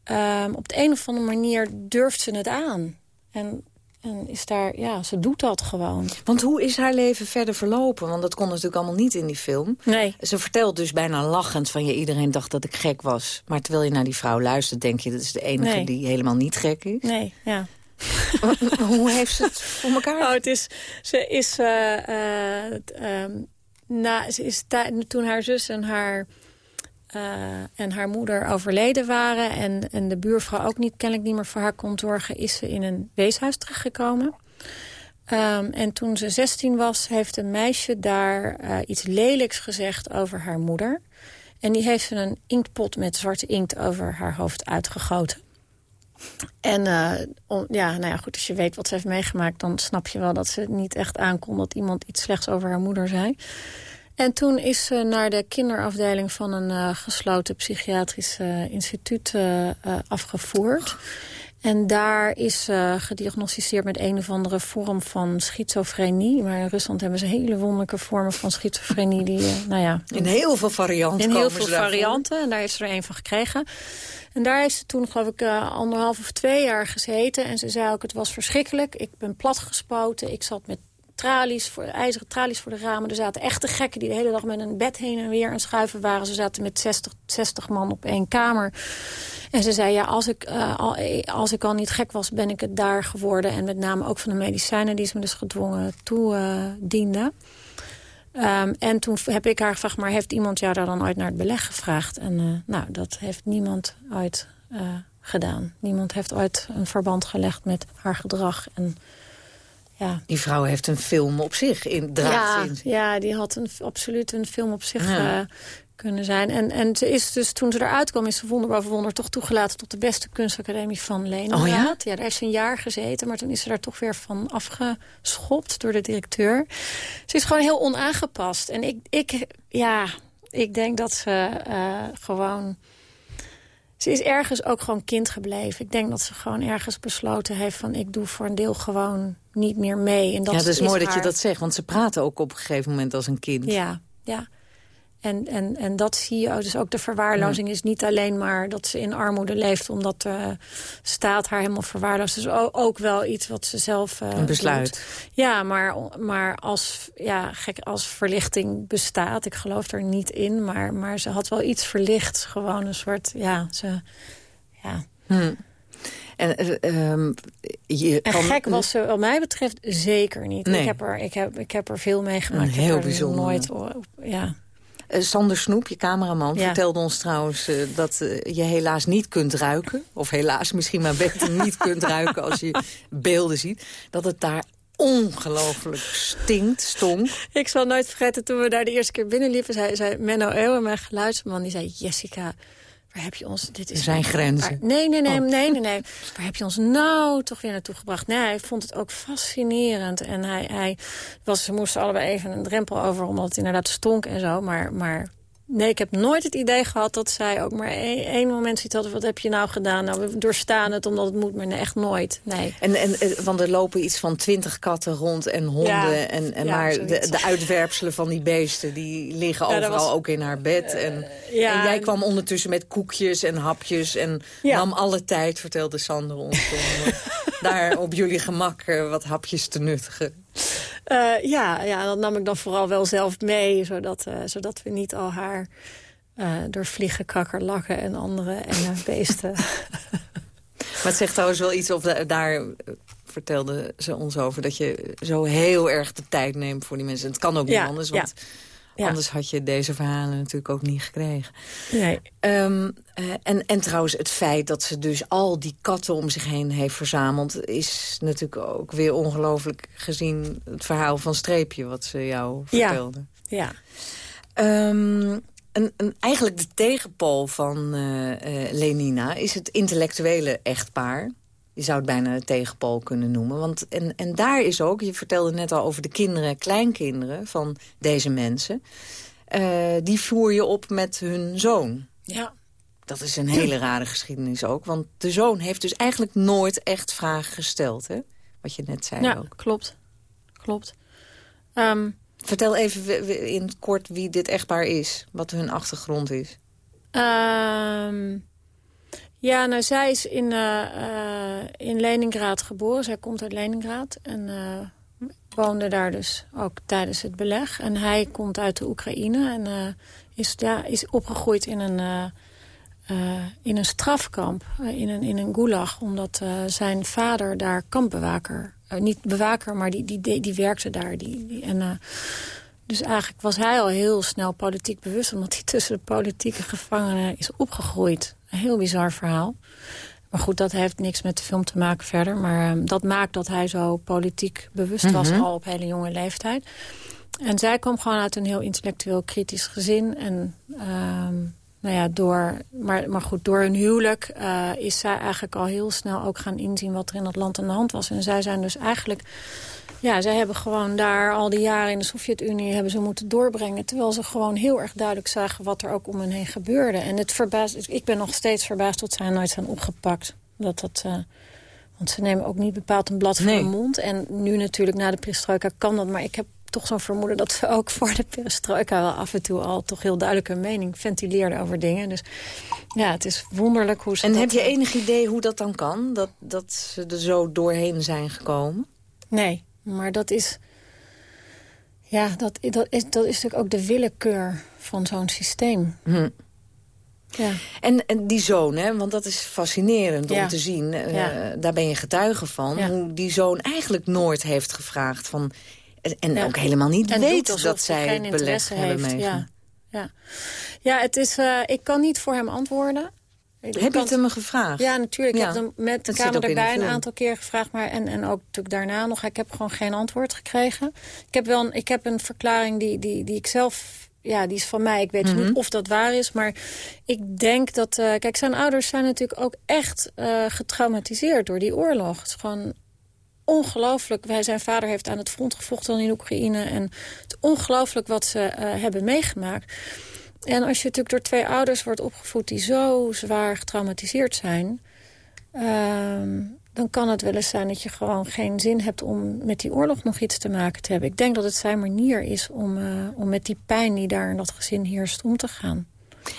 ehm, op de een of andere manier durft ze het aan. En, en is daar, ja, ze doet dat gewoon. Want hoe is haar leven verder verlopen? Want dat kon natuurlijk allemaal niet in die film. Nee. Ze vertelt dus bijna lachend van je iedereen dacht dat ik gek was. Maar terwijl je naar die vrouw luistert, denk je dat is de enige Nee. die helemaal niet gek is. Nee, ja. hoe heeft ze het voor elkaar? Oh, het is, ze is, ehm, ze toen haar zus en haar, eh, en haar moeder overleden waren... En, en de buurvrouw ook niet, kennelijk niet meer voor haar kon zorgen... is ze in een weeshuis terechtgekomen. Ehm, en toen ze 16 was, heeft een meisje daar eh, iets lelijks gezegd over haar moeder. En die heeft ze een inktpot met zwarte inkt over haar hoofd uitgegoten. En eh, ja, nou ja, goed, als je weet wat ze heeft meegemaakt... dan snap je wel dat ze het niet echt aankon... dat iemand iets slechts over haar moeder zei. En toen is ze naar de kinderafdeling van een eh, gesloten psychiatrisch eh, instituut afgevoerd. En daar is ze gediagnosticeerd met een of andere vorm van schizofrenie. Maar in Rusland hebben ze hele wonderlijke vormen van schizofrenie. Die, eh, nou ja, In heel veel varianten in heel veel daarvoor. varianten. En daar heeft ze er een van gekregen. En daar heeft ze toen, geloof ik, eh, anderhalf of twee jaar gezeten. En ze zei ook, het was verschrikkelijk. Ik ben platgespoten. Ik zat met tralies, voor, ijzeren tralies voor de ramen. Er zaten echte gekken die de hele dag met een bed heen en weer aan schuiven waren. Ze zaten met 60, 60 man op één kamer. En ze zei, ja, als ik, eh, al, eh, als ik al niet gek was, ben ik het daar geworden. En met name ook van de medicijnen die ze me dus gedwongen toediende. Ehm, en toen heb ik haar gevraagd, maar heeft iemand jou daar dan ooit naar het beleg gevraagd? En eh, nou, dat heeft niemand ooit gedaan. Niemand heeft ooit een verband gelegd met haar gedrag. En, ja. Die vrouw heeft een film op zich in draagt Ja, ja, die had een, absoluut een film op zich Ja. eh, kunnen zijn. En, en ze is dus, toen ze eruit kwam, is ze wonder boven wonder... toch toegelaten tot de beste kunstacademie van Leningrad. Oh ja? ja, daar heeft ze een jaar gezeten. Maar toen is ze daar toch weer van afgeschopt door de directeur. Ze is gewoon heel onaangepast. En ik, ik ja, ik denk dat ze uh, gewoon... Ze is ergens ook gewoon kind gebleven. Ik denk dat ze gewoon ergens besloten heeft van... ik doe voor een deel gewoon niet meer mee. En dat ja, dat is, is mooi dat je dat zegt. Want ze praten ook op een gegeven moment als een kind. Ja, ja. En, en, en dat zie je, dus ook de verwaarlozing is niet alleen maar dat ze in armoede leeft... omdat de staat haar helemaal verwaarloost. Dus ook, ook wel iets wat ze zelf eh, Een besluit. doet. Ja, maar, maar als, ja, gek, als verlichting bestaat, ik geloof er niet in... maar, maar ze had wel iets verlicht, gewoon een soort, ja, ze... Ja. Hm. En, eh, ehm, je En kan- gek was ze, wat mij betreft, zeker niet. Nee. Ik, heb er, ik, heb, ik heb er veel meegemaakt. Een Ik heb heel er bijzonder. Nooit, ja. Eh, Sander Snoep, je cameraman, Ja. vertelde ons trouwens eh, dat eh, je helaas niet kunt ruiken. Of helaas misschien maar beter niet kunt ruiken als je beelden ziet. Dat het daar ongelooflijk stinkt, stonk. Ik zal nooit vergeten, toen we daar de eerste keer binnenliepen... zei, zei Menno Eeuwen, mijn geluidsman, die zei... Jessica, waar heb je ons... Dit is Er zijn grenzen. waar- nee, nee, nee, Oh. nee, nee, nee. Waar heb je ons nou toch weer naartoe gebracht? Nee, hij vond het ook fascinerend. En hij, hij was, ze moesten allebei even een drempel over... omdat het inderdaad stonk en zo. Maar, maar nee, ik heb nooit het idee gehad dat zij ook maar één, moment ziet hadden... wat heb je nou gedaan? Nou, we doorstaan het omdat het moet, maar nee, echt nooit. Nee. En, en, eh, want er lopen iets van twintig katten rond en honden. Ja. en, en Ja, maar de, de uitwerpselen van die beesten, die liggen Ja, overal was- ook in haar bed. En, ja, en jij en- kwam ondertussen met koekjes en hapjes. En nam alle tijd, vertelde Sander ons, eh, daar op jullie gemak eh, wat hapjes te nuttigen. Eh, ja, ja, dat nam ik dan vooral wel zelf mee, zodat, eh, zodat we niet al haar door vliegen, kakkerlakken en andere enge beesten. Maar het zegt trouwens wel iets, of da- daar vertelde ze ons over... dat je zo heel erg de tijd neemt voor die mensen. Het kan ook niet Ja, anders, want Ja. Anders had je deze verhalen natuurlijk ook niet gekregen. Nee. Ehm, eh, en, en trouwens het feit dat ze dus al die katten om zich heen heeft verzameld... is natuurlijk ook weer ongelooflijk gezien het verhaal van Streepje... wat ze jou Ja. vertelde. Ja. Ehm, een, een, eigenlijk de tegenpool van eh, eh, Lenina is het intellectuele echtpaar. Je zou het bijna een tegenpool kunnen noemen. Want, en, en daar is ook, je vertelde net al over de kinderen, kleinkinderen van deze mensen. Eh, die voer je op met hun zoon. Ja. Dat is een hele rare geschiedenis ook. Want de zoon heeft dus eigenlijk nooit echt vragen gesteld. Hè? Wat je net zei Ja, ook. klopt. Klopt. Ehm, Vertel even in kort wie dit echtpaar is. Wat hun achtergrond is. Ehm, ja, nou, zij is in, eh, in Leningrad geboren. Zij komt uit Leningrad en eh, woonde daar dus ook tijdens het beleg. En hij komt uit de Oekraïne en is, ja, is opgegroeid in een, in een strafkamp, in, een, in een gulag. Omdat zijn vader daar kampbewaker, niet bewaker, maar die, die, die, werkte daar. Die, die, en, dus eigenlijk was hij al heel snel politiek bewust... omdat hij tussen de politieke gevangenen is opgegroeid. Een heel bizar verhaal. Maar goed, dat heeft niks met de film te maken verder. Maar eh, dat maakt dat hij zo politiek bewust was Mhm. al op hele jonge leeftijd. En zij kwam gewoon uit een heel intellectueel kritisch gezin. En ehm, nou ja, door, maar, maar goed, door hun huwelijk eh, is zij eigenlijk al heel snel ook gaan inzien wat er in dat land aan de hand was. En zij zijn dus eigenlijk ja, zij hebben gewoon daar al die jaren in de Sovjet-Unie hebben ze moeten doorbrengen. Terwijl ze gewoon heel erg duidelijk zagen wat er ook om hen heen gebeurde. En het verbaast, ik ben nog steeds verbaasd dat zij nooit zijn opgepakt. Dat dat, eh, want ze nemen ook niet bepaald een blad voor Nee. de mond. En nu natuurlijk na de perestroika kan dat. Maar ik heb toch zo'n vermoeden dat ze ook voor de perestroika... wel af en toe al toch heel duidelijk een mening ventileerden over dingen. Dus ja, het is wonderlijk hoe ze En dat- heb je enig idee hoe dat dan kan? Dat, dat ze er zo doorheen zijn gekomen? Nee, maar dat is... Ja, dat, dat, is, dat is natuurlijk ook de willekeur van zo'n systeem. Hm. Ja. En, en die zoon, hè, want dat is fascinerend Ja. om te zien. eh, Ja. Daar ben je getuige van. Hoe die zoon eigenlijk nooit heeft gevraagd. Van, en ook helemaal niet En weet dat zij het beleg interesse hebben meegemaakt. Ja, ja. ja het is, eh, ik kan niet voor hem antwoorden. Heb je het hem gevraagd? Ja, natuurlijk. Ja, Ik heb hem met de Kamer erbij een aantal keer gevraagd. Maar, en, en ook natuurlijk daarna nog. Ik heb gewoon geen antwoord gekregen. Ik heb wel een, ik heb een verklaring die, die, die ik zelf ja, die is van mij. Ik weet Mhm. niet of dat waar is, maar ik denk dat... eh, kijk, zijn ouders zijn natuurlijk ook echt eh, getraumatiseerd door die oorlog. Het is gewoon ongelooflijk. Wij, zijn vader heeft aan het front gevochten in Oekraïne. En het is ongelooflijk wat ze eh, hebben meegemaakt. En als je natuurlijk door twee ouders wordt opgevoed... die zo zwaar getraumatiseerd zijn... ehm, dan kan het wel eens zijn dat je gewoon geen zin hebt... om met die oorlog nog iets te maken te hebben. Ik denk dat het zijn manier is om, eh, om met die pijn die daar in dat gezin heerst om te gaan.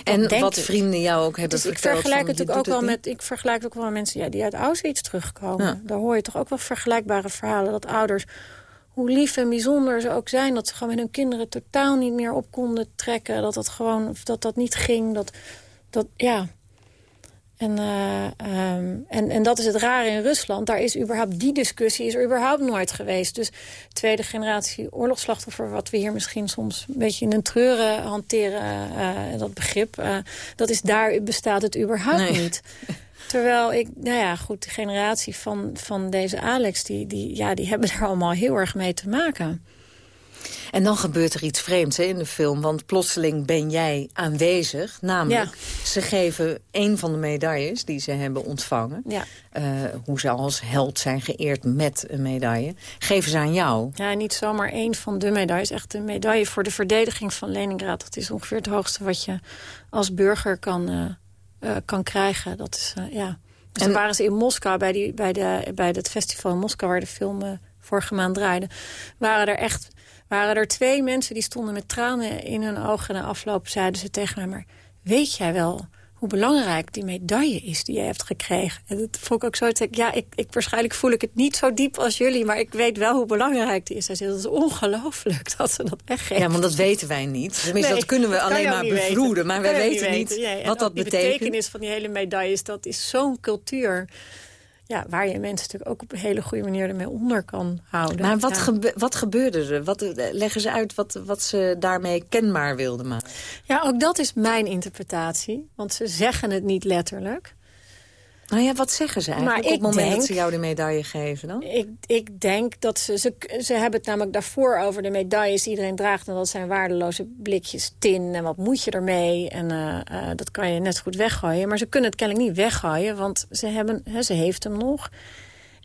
En wat ik. vrienden jou ook hebben Dus ik vergelijk het ook doet wel met, ik vergelijk het ook wel met mensen ja, die uit Auschwitz terugkomen. Ja. Daar hoor je toch ook wel vergelijkbare verhalen. Dat ouders, hoe lief en bijzonder ze ook zijn, dat ze gewoon met hun kinderen totaal niet meer op konden trekken. Dat dat gewoon, of dat dat niet ging. Dat, dat ja. En, eh, ehm, en, en dat is het rare in Rusland. Daar is überhaupt die discussie is er überhaupt nooit geweest. Dus tweede generatie oorlogsslachtoffer... wat we hier misschien soms een beetje in een treuren hanteren, eh, dat begrip... eh, dat is daar bestaat het überhaupt Nee. niet. Terwijl ik, nou ja, goed, de generatie van, van deze Alex... Die, die, ja, die hebben er allemaal heel erg mee te maken. En dan gebeurt er iets vreemds hè, in de film. Want plotseling ben jij aanwezig. Namelijk, ze geven een van de medailles die ze hebben ontvangen. Ja. eh, hoe ze als held zijn geëerd met een medaille. Geven ze aan jou. Ja, niet zomaar één van de medailles. Echt de medaille voor de verdediging van Leningrad. Dat is ongeveer het hoogste wat je als burger kan, eh, eh, kan krijgen. Dat is, eh, ja. Dus En- waren ze in Moskou, bij, die, bij, de, bij het festival in Moskou... waar de film eh, vorige maand draaide... waren er echt waren er twee mensen die stonden met tranen in hun ogen... na afloop zeiden ze tegen mij... maar weet jij wel hoe belangrijk die medaille is die jij hebt gekregen? En dat vond ik ook zo. te- Ja, ik, ik, waarschijnlijk voel ik het niet zo diep als jullie... maar ik weet wel hoe belangrijk die is. Hij zei, dat is ongelooflijk dat ze dat weggeven. Ja, want dat weten wij niet. Tenminste, Nee, dat kunnen we dat alleen je maar bevroeden. Maar wij je weten niet weten. Wat dat betekent. betekenis van die hele medailles, dat is zo'n cultuur... Ja, waar je mensen natuurlijk ook op een hele goede manier ermee onder kan houden. Maar wat, Ja. gebe- wat gebeurde er? Wat, eh, leggen ze uit wat, wat ze daarmee kenbaar wilden maken? Ja, ook dat is mijn interpretatie. Want ze zeggen het niet letterlijk. Nou ja, wat zeggen ze eigenlijk Maar op het moment dat ze jou de medaille geven dan? Ik, ik denk dat ze, ze... Ze hebben het namelijk daarvoor over de medailles die iedereen draagt. En dat zijn waardeloze blikjes tin. En wat moet je ermee? En eh, eh, dat kan je net goed weggooien. Maar ze kunnen het kennelijk niet weggooien. Want ze, hebben, hè, ze heeft hem nog.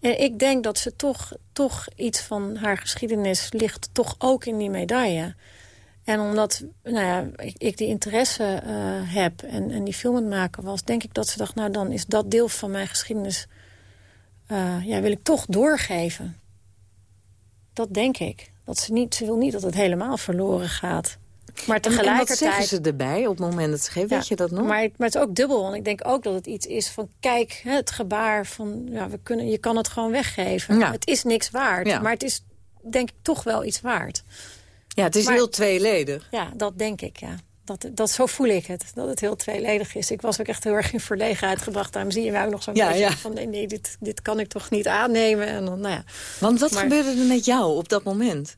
En ik denk dat ze toch, toch iets van haar geschiedenis ligt toch ook in die medaille. En omdat nou ja, ik, ik die interesse eh, heb en, en die film aan het maken was... denk ik dat ze dacht, nou dan is dat deel van mijn geschiedenis... eh, ja, wil ik toch doorgeven. Dat denk ik. Dat ze, niet, ze wil niet dat het helemaal verloren gaat. Maar en tegelijkertijd... wat zeggen ze erbij op het moment dat ze geven? Ja, Weet je dat nog? Maar, het- maar het is ook dubbel. Want ik denk ook dat het iets is van... kijk, het gebaar van... Ja, we kunnen, je kan het gewoon weggeven. Ja. Het is niks waard. Ja. Maar het is denk ik toch wel iets waard. Ja, het is maar- heel tweeledig. Ja, dat denk ik, ja. Dat, dat, zo voel ik het, dat het heel tweeledig is. Ik was ook echt heel erg in verlegenheid gebracht. Daarom zie je mij ook nog zo'n Ja, beetje ja. van... nee, nee dit, dit kan ik toch niet aannemen. En dan, nou ja. Want wat Maar- gebeurde er met jou op dat moment?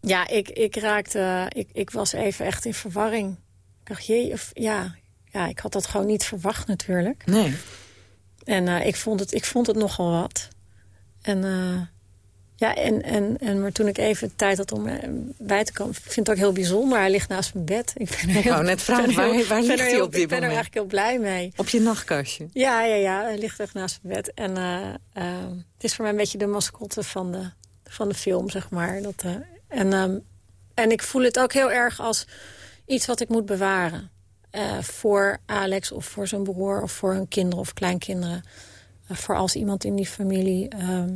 Ja, ik, ik raakte... Ik, ik was even echt in verwarring. Ik dacht, jee, of, ja, ja, ik had dat gewoon niet verwacht natuurlijk. Nee. En eh, ik, vond het, ik vond het nogal wat. En, eh, ja, en, en, en maar toen ik even tijd had om eh, bij te komen... ik vind het ook heel bijzonder. Hij ligt naast mijn bed. Ik ben wou net vragen, waar- heel- waar ligt hij heel- op dit Ik ben er moment? eigenlijk heel blij mee. Op je nachtkastje? Ja, ja, ja. Hij ligt echt naast mijn bed. En eh, eh, het is voor mij een beetje de mascotte van de, van de film, zeg maar. Dat, en, ehm, en ik voel het ook heel erg als iets wat ik moet bewaren. Voor Alex of voor zijn broer of voor hun kinderen of kleinkinderen. Voor als iemand in die familie ehm,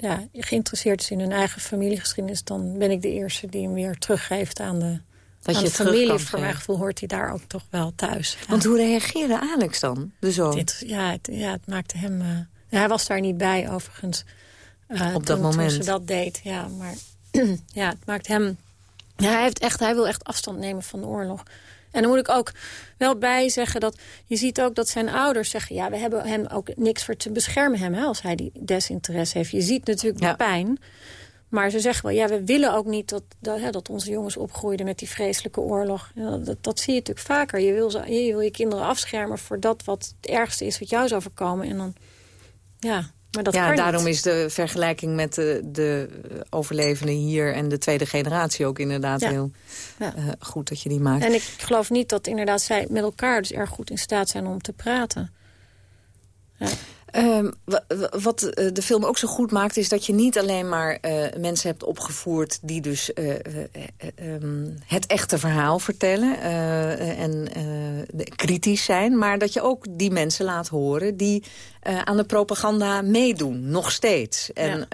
ja, geïnteresseerd is in hun eigen familiegeschiedenis... dan ben ik de eerste die hem weer teruggeeft aan de, Dat aan je de familie. Voor mijn gevoel hoort hij daar ook toch wel thuis. Ja. Want hoe reageerde Alex dan, de zoon? Dit, ja, het, ja, het maakte hem... eh, hij was daar niet bij, overigens. eh, Op dat toen- moment. Toen ze dat deed, ja. Maar ja, het maakt hem... Ja, hij, heeft echt, hij wil echt afstand nemen van de oorlog. En dan moet ik ook wel bij zeggen dat... Je ziet ook dat zijn ouders zeggen... Ja, we hebben hem ook niks voor te beschermen hem... Hè, als hij die desinteresse heeft. Je ziet natuurlijk de pijn... Maar ze zeggen wel, ja, we willen ook niet dat, dat, hè, dat onze jongens opgroeiden met die vreselijke oorlog. Ja, dat, dat zie je natuurlijk vaker. Je wil, ze, je wil je kinderen afschermen voor dat wat het ergste is wat jou zou voorkomen. En dan, ja, Maar dat ja, daarom niet. is de vergelijking met de, de overlevenden hier... en de tweede generatie ook inderdaad Ja. heel Ja. eh, goed dat je die maakt. En ik geloof niet dat inderdaad zij met elkaar dus erg goed in staat zijn om te praten. Ehm, wa- wat eh, de film ook zo goed maakt... is dat je niet alleen maar eh, mensen hebt opgevoerd... die dus eh, eh, eh, ehm, het echte verhaal vertellen en kritisch zijn... maar dat je ook die mensen laat horen die aan de propaganda meedoen, nog steeds. En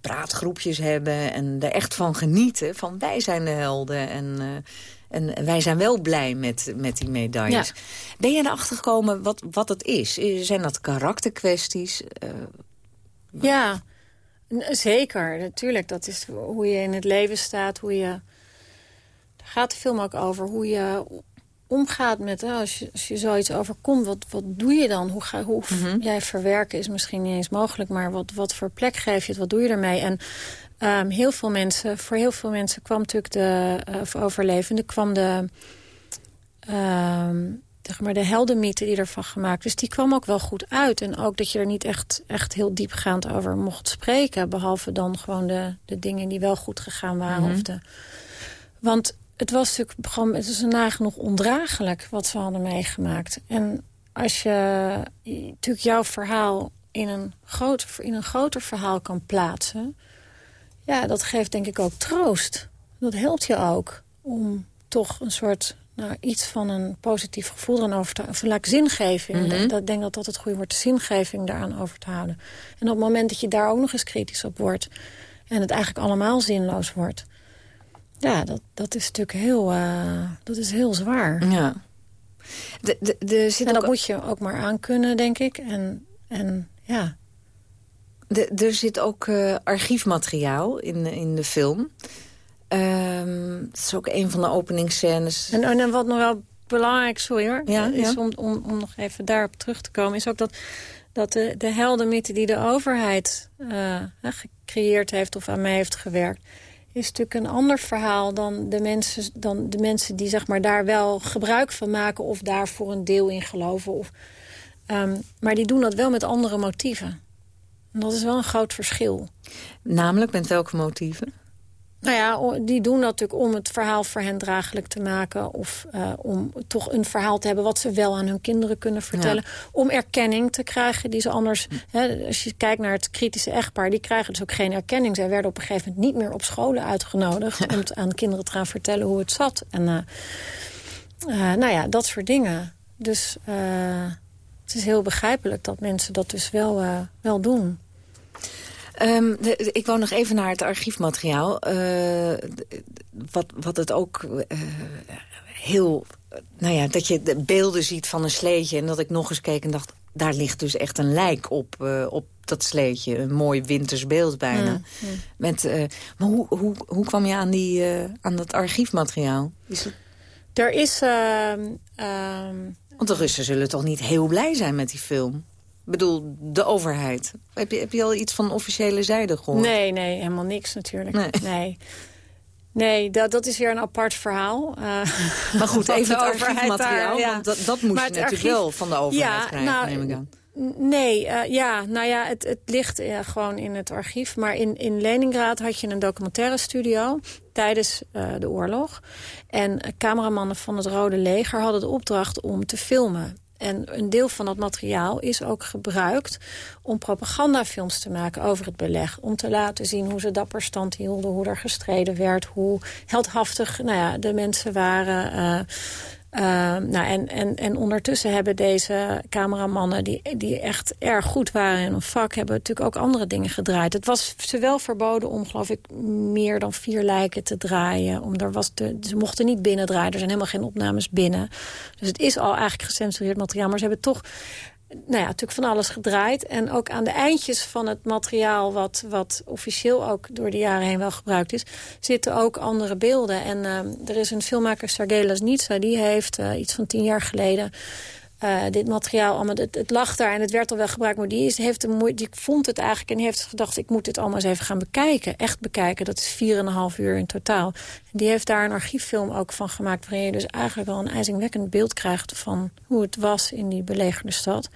praatgroepjes hebben en er echt van genieten. Van wij zijn de helden en... en wij zijn wel blij met, met die medailles. Ja. Ben je erachter gekomen wat, wat het is? Zijn dat karakterkwesties? Eh, Ja, zeker. Natuurlijk, dat is hoe je in het leven staat. Hoe je, daar gaat de film ook over. Hoe je omgaat met, als, je, als je zoiets overkomt, wat, wat doe je dan? Hoe ga hoe jij verwerken is misschien niet eens mogelijk, maar wat, wat voor plek geef je het? Wat doe je ermee? En ehm, heel veel mensen, voor heel veel mensen kwam natuurlijk de eh, of overlevende, kwam de, ehm, zeg maar de heldenmythe die ervan gemaakt is, die kwam ook wel goed uit. En ook dat je er niet echt, echt heel diepgaand over mocht spreken, behalve dan gewoon de, de dingen die wel goed gegaan waren. Mhm. of de, want het was natuurlijk gewoon, het is nagenoeg ondraaglijk wat ze hadden meegemaakt. En als je natuurlijk jouw verhaal in een, groot, in een groter verhaal kan plaatsen... ja, dat geeft denk ik ook troost. Dat helpt je ook om toch een soort, nou, iets van een positief gevoel eraan over te houden. Of laat ik zingeving, dat, ik denk dat dat het goede woord zingeving daaraan over te houden. En op het moment dat je daar ook nog eens kritisch op wordt... en het eigenlijk allemaal zinloos wordt... Ja, dat, dat is natuurlijk heel, eh, dat is heel zwaar. Ja. De, de, de zit en dat ook- moet je ook maar aankunnen, denk ik. En, en ja, De, er zit ook eh, archiefmateriaal in, in de film. Ehm dat is ook een van de openingsscènes. En, en wat nog wel belangrijk, sorry hoor, Ja, is ja. Om, om, om nog even daarop terug te komen... is ook dat, dat de, de heldenmythe die de overheid eh, gecreëerd heeft of aan mee heeft gewerkt... is natuurlijk een ander verhaal dan de mensen, dan de mensen die zeg maar, daar wel gebruik van maken... of daar voor een deel in geloven. Of, ehm, maar die doen dat wel met andere motieven. Dat is wel een groot verschil. Namelijk, met welke motieven? Nou ja, die doen dat natuurlijk om het verhaal voor hen draaglijk te maken. Of eh, om toch een verhaal te hebben wat ze wel aan hun kinderen kunnen vertellen. Om erkenning te krijgen die ze anders... Hè, als je kijkt naar het kritische echtpaar, die krijgen dus ook geen erkenning. Zij werden op een gegeven moment niet meer op scholen uitgenodigd... om het aan kinderen te gaan vertellen hoe het zat. En eh, eh, nou ja, dat soort dingen. Dus het is heel begrijpelijk dat mensen dat dus wel, eh, wel doen. Ehm, de- de- ik wou nog even naar het archiefmateriaal. D- wat, wat het ook eh, heel... Nou ja, dat je de beelden ziet van een sleetje... en dat ik nog eens keek en dacht... daar ligt dus echt een lijk op, op dat sleetje. Een mooi winters beeld bijna. Mm, mm. Met, maar hoe, hoe, hoe kwam je aan, die, aan dat archiefmateriaal? Is het... Er is... ehm, ehm, Want de Russen zullen toch niet heel blij zijn met die film? Ik bedoel, de overheid. Heb je, heb je al iets van officiële zijde gehoord? Nee, nee, helemaal niks natuurlijk. Nee. Nee, nee. dat, dat is weer een apart verhaal. Eh, Maar goed, even het overheid archiefmateriaal. daar, ja. Want dat, dat moest je natuurlijk archief- wel van de overheid Ja, krijgen, nou, neem ik aan. Nee, eh, ja, nou ja, het, het ligt eh, gewoon in het archief. Maar in, in Leningrad had je een documentaire studio tijdens eh, de oorlog. En cameramannen van het Rode Leger hadden de opdracht om te filmen. En een deel van dat materiaal is ook gebruikt om propagandafilms te maken over het beleg. Om te laten zien hoe ze dapper stand hielden, hoe er gestreden werd, hoe heldhaftig nou ja, de mensen waren. Eh, Uh, nou, en, en, en ondertussen hebben deze cameramannen... Die, die echt erg goed waren in een vak... hebben natuurlijk ook andere dingen gedraaid. Het was ze wel verboden om, geloof ik... meer dan vier lijken te draaien. Om, er was ze mochten niet binnen draaien. Er zijn helemaal geen opnames binnen. Dus het is al eigenlijk gecensureerd materiaal. Maar ze hebben toch nou ja, natuurlijk van alles gedraaid. En ook aan de eindjes van het materiaal... wat, wat officieel ook door de jaren heen wel gebruikt is... zitten ook andere beelden. En uh, er is een filmmaker, Sergei Lasnitsa... die heeft uh, iets van tien jaar geleden... Uh, dit materiaal, allemaal, het, het, lag daar en het werd al wel gebruikt... maar die, is, heeft een, die vond het eigenlijk en heeft gedacht... ik moet dit allemaal eens even gaan bekijken, echt bekijken. Dat is 4,5 uur in totaal. En die heeft daar een archieffilm ook van gemaakt... waarin je dus eigenlijk wel een ijzingwekkend beeld krijgt... van hoe het was in die belegerde stad.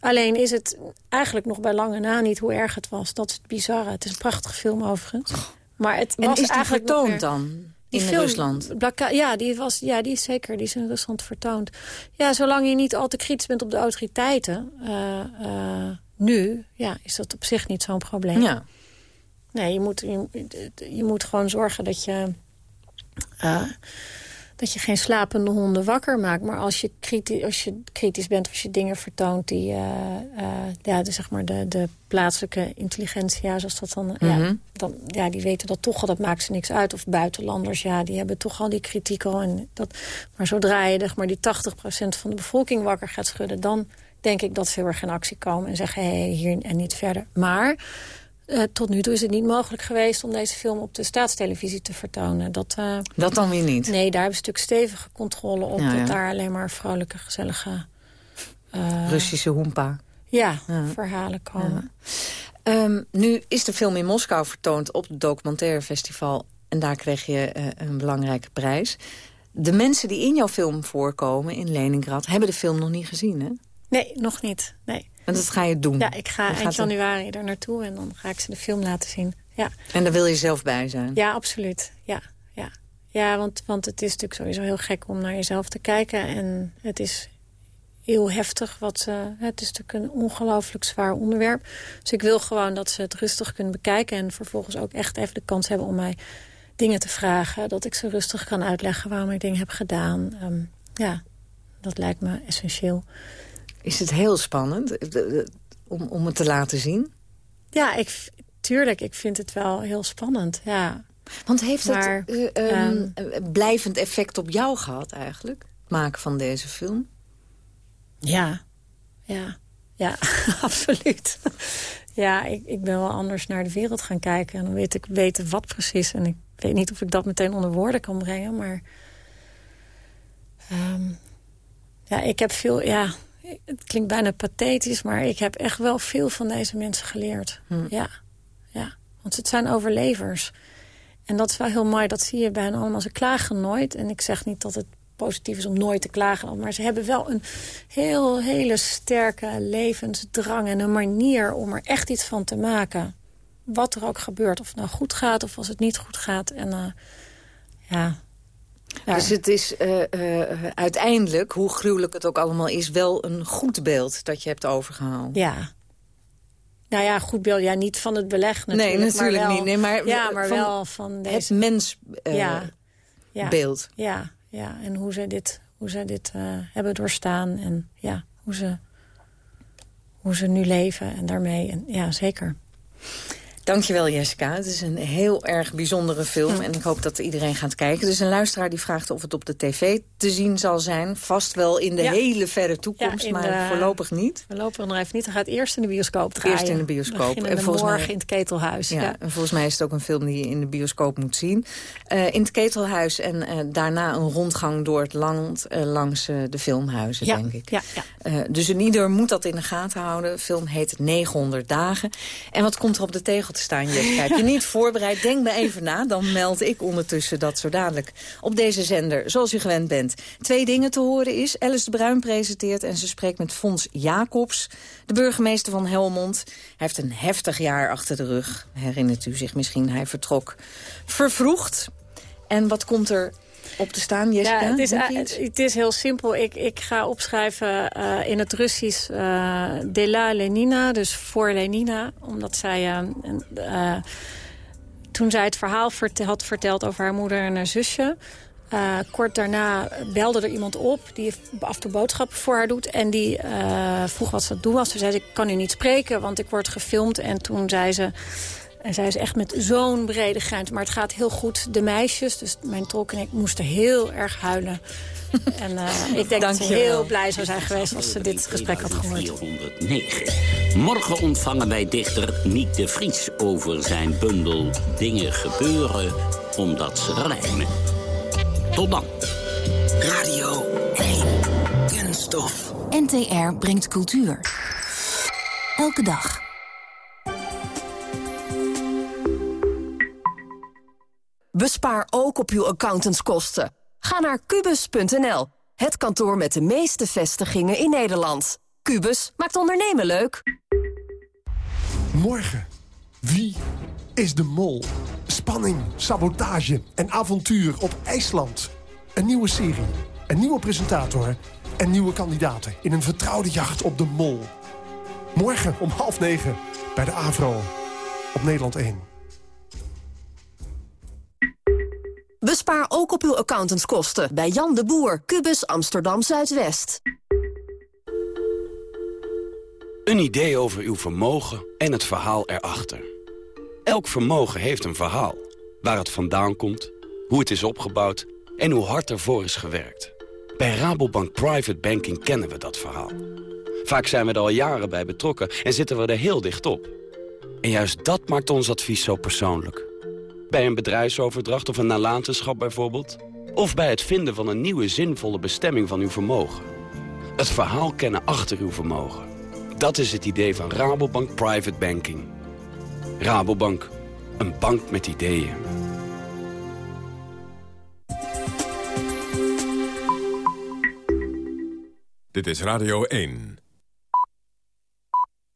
Alleen is het eigenlijk nog bij lange na niet hoe erg het was. Dat is het bizarre. Het is een prachtige film overigens. Maar het En was is die eigenlijk meer- dan? Die In film, Rusland? Blaka- ja, die was, ja, die is zeker. Die is in Rusland vertoond. Ja, zolang je niet al te kritisch bent op de autoriteiten... eh, eh, nu, ja, is dat op zich niet zo'n probleem. Ja. Nee, je moet, je, je moet gewoon zorgen dat je... eh, dat je geen slapende honden wakker maakt. Maar als je, kritisch, als je kritisch bent, als je dingen vertoont... die eh, eh, ja, de, zeg maar de, de plaatselijke intelligentia, zoals dat dan, ja, Mhm. dan... Ja, die weten dat toch al, dat maakt ze niks uit. Of buitenlanders, ja, die hebben toch al die kritiek al. En dat, maar zodra je zeg maar, die 80% van de bevolking wakker gaat schudden... dan denk ik dat ze heel erg in actie komen en zeggen... hé, hey, hier en niet verder. Maar eh, tot nu toe is het niet mogelijk geweest... om deze film op de staatstelevisie te vertonen. Dat, eh, Dat dan weer niet? Nee, daar hebben ze natuurlijk stevige controle op. Ja, ja. Dat daar alleen maar vrolijke, gezellige... eh, Russische hoempa. ja, Ja. verhalen komen. Ehm, nu is de film in Moskou vertoond op het documentaire festival. En daar kreeg je een belangrijke prijs. De mensen die in jouw film voorkomen in Leningrad... hebben de film nog niet gezien, hè? Nee, nog niet. Nee. En dat ga je doen. Ja, ik ga eind januari er naartoe en dan ga ik ze de film laten zien. Ja, En daar wil je zelf bij zijn. ja absoluut. Ja, ja. ja want, want het is natuurlijk sowieso heel gek om naar jezelf te kijken. En het is heel heftig. Wat, eh, het is natuurlijk een ongelooflijk zwaar onderwerp. Dus ik wil gewoon dat ze het rustig kunnen bekijken... en vervolgens ook echt even de kans hebben om mij dingen te vragen. Dat ik ze rustig kan uitleggen waarom ik dingen heb gedaan. Ehm, ja, dat lijkt me essentieel. Is het heel spannend eh, om, om het te laten zien? Ja, ik, tuurlijk. Ik vind het wel heel spannend. Ja. Want heeft Maar, het eh, ehm, ehm, een blijvend effect op jou gehad eigenlijk? Het maken van deze film? Ja, ja, ja, absoluut. Ja, ik, ik ben wel anders naar de wereld gaan kijken. En dan weet ik weten wat precies. En ik weet niet of ik dat meteen onder woorden kan brengen. Maar ehm, ja, ik heb veel... Ja, het klinkt bijna pathetisch, maar ik heb echt wel veel van deze mensen geleerd. Ja, ja, want het zijn overlevers. En dat is wel heel mooi, dat zie je bij hen allemaal. Ze klagen nooit. En ik zeg niet dat het positief is om nooit te klagen. Maar ze hebben wel een heel, hele sterke levensdrang... en een manier om er echt iets van te maken. Wat er ook gebeurt. Of het nou goed gaat of als het niet goed gaat. En eh, ja... Ja. Dus het is eh, eh, uiteindelijk, hoe gruwelijk het ook allemaal is... wel een goed beeld dat je hebt overgehaald. Ja. Nou ja, goed beeld. Ja, niet van het beleg natuurlijk. Nee, natuurlijk maar wel, niet. Nee, maar ja, maar van wel van deze... Het mensbeeld. ja, ja, beeld. Ja, ja, en hoe ze dit, hoe ze dit eh, hebben doorstaan. En ja, hoe ze, hoe ze nu leven en daarmee. En, ja, zeker. Dankjewel Jessica. Het is een heel erg bijzondere film. En ik hoop dat iedereen gaat kijken. Dus een luisteraar die vraagt of het op de tv te zien zal zijn. Vast wel in de Ja. hele verre toekomst, Ja, in maar de- voorlopig niet. Voorlopig nog even niet. Dan gaat eerst in de bioscoop draaien. Eerst in de bioscoop. En volgens morgen mij- in het Ketelhuis. Ja, Ja. en volgens mij is het ook een film die je in de bioscoop moet zien. Eh, in het Ketelhuis en eh, daarna een rondgang door het land... eh, langs de filmhuizen, denk ik. ja, ja. Dus een ieder moet dat in de gaten houden. De film heet 900 dagen. En wat komt er op de tegel te staan, Jessica? Heb je niet voorbereid? Denk me even na. Dan meld ik ondertussen dat zo dadelijk op deze zender, zoals u gewend bent... twee dingen te horen is. Alice de Bruin presenteert en ze spreekt met Fons Jacobs... de burgemeester van Helmond. Hij heeft een heftig jaar achter de rug. Herinnert u zich misschien, hij vertrok vervroegd. En wat komt er op te staan, Jessica? Ja, het is, eh, iets? het is heel simpel. Ik, ik ga opschrijven eh, in het Russisch uh, de la Lenina, dus voor Lenina. Omdat zij, uh, uh, toen zij het verhaal vert had verteld over haar moeder en haar zusje... Uh, kort daarna belde er iemand op die af en toe boodschappen voor haar doet. En die uh, vroeg wat ze aan het doen was. Ze zei, ik kan u niet spreken, want ik word gefilmd. En toen zei ze... En zij is echt met zo'n brede grens. Maar het gaat heel goed. De meisjes, dus mijn tolk en ik, moesten heel erg huilen. en uh, ik denk Dank dat ze wel. heel blij zou zijn geweest als ze dit gesprek had gehoord. 409. Morgen ontvangen wij dichter Niek de Vries over zijn bundel Dingen gebeuren omdat ze rijmen. Tot dan. Radio 1. Kunststof. NTR brengt cultuur. Elke dag. Bespaar ook op uw accountantskosten. Ga naar kubus.nl, het kantoor met de meeste vestigingen in Nederland. Cubus maakt ondernemen leuk. Morgen. Wie is de mol? Spanning, sabotage en avontuur op IJsland. Een nieuwe serie, een nieuwe presentator en nieuwe kandidaten... in een vertrouwde jacht op de mol. Morgen om half negen bij de AVRO op Nederland 1. Bespaar ook op uw accountantskosten bij Jan de Boer, Cubus Amsterdam Zuidwest. Een idee over uw vermogen en het verhaal erachter. Elk vermogen heeft een verhaal. Waar het vandaan komt, hoe het is opgebouwd en hoe hard ervoor is gewerkt. Bij Rabobank Private Banking kennen we dat verhaal. Vaak zijn we er al jaren bij betrokken en zitten we er heel dicht op. En juist dat maakt ons advies zo persoonlijk. Bij een bedrijfsoverdracht of een nalatenschap bijvoorbeeld. Of bij het vinden van een nieuwe zinvolle bestemming van uw vermogen. Het verhaal kennen achter uw vermogen. Dat is het idee van Rabobank Private Banking. Rabobank, een bank met ideeën. Dit is Radio 1.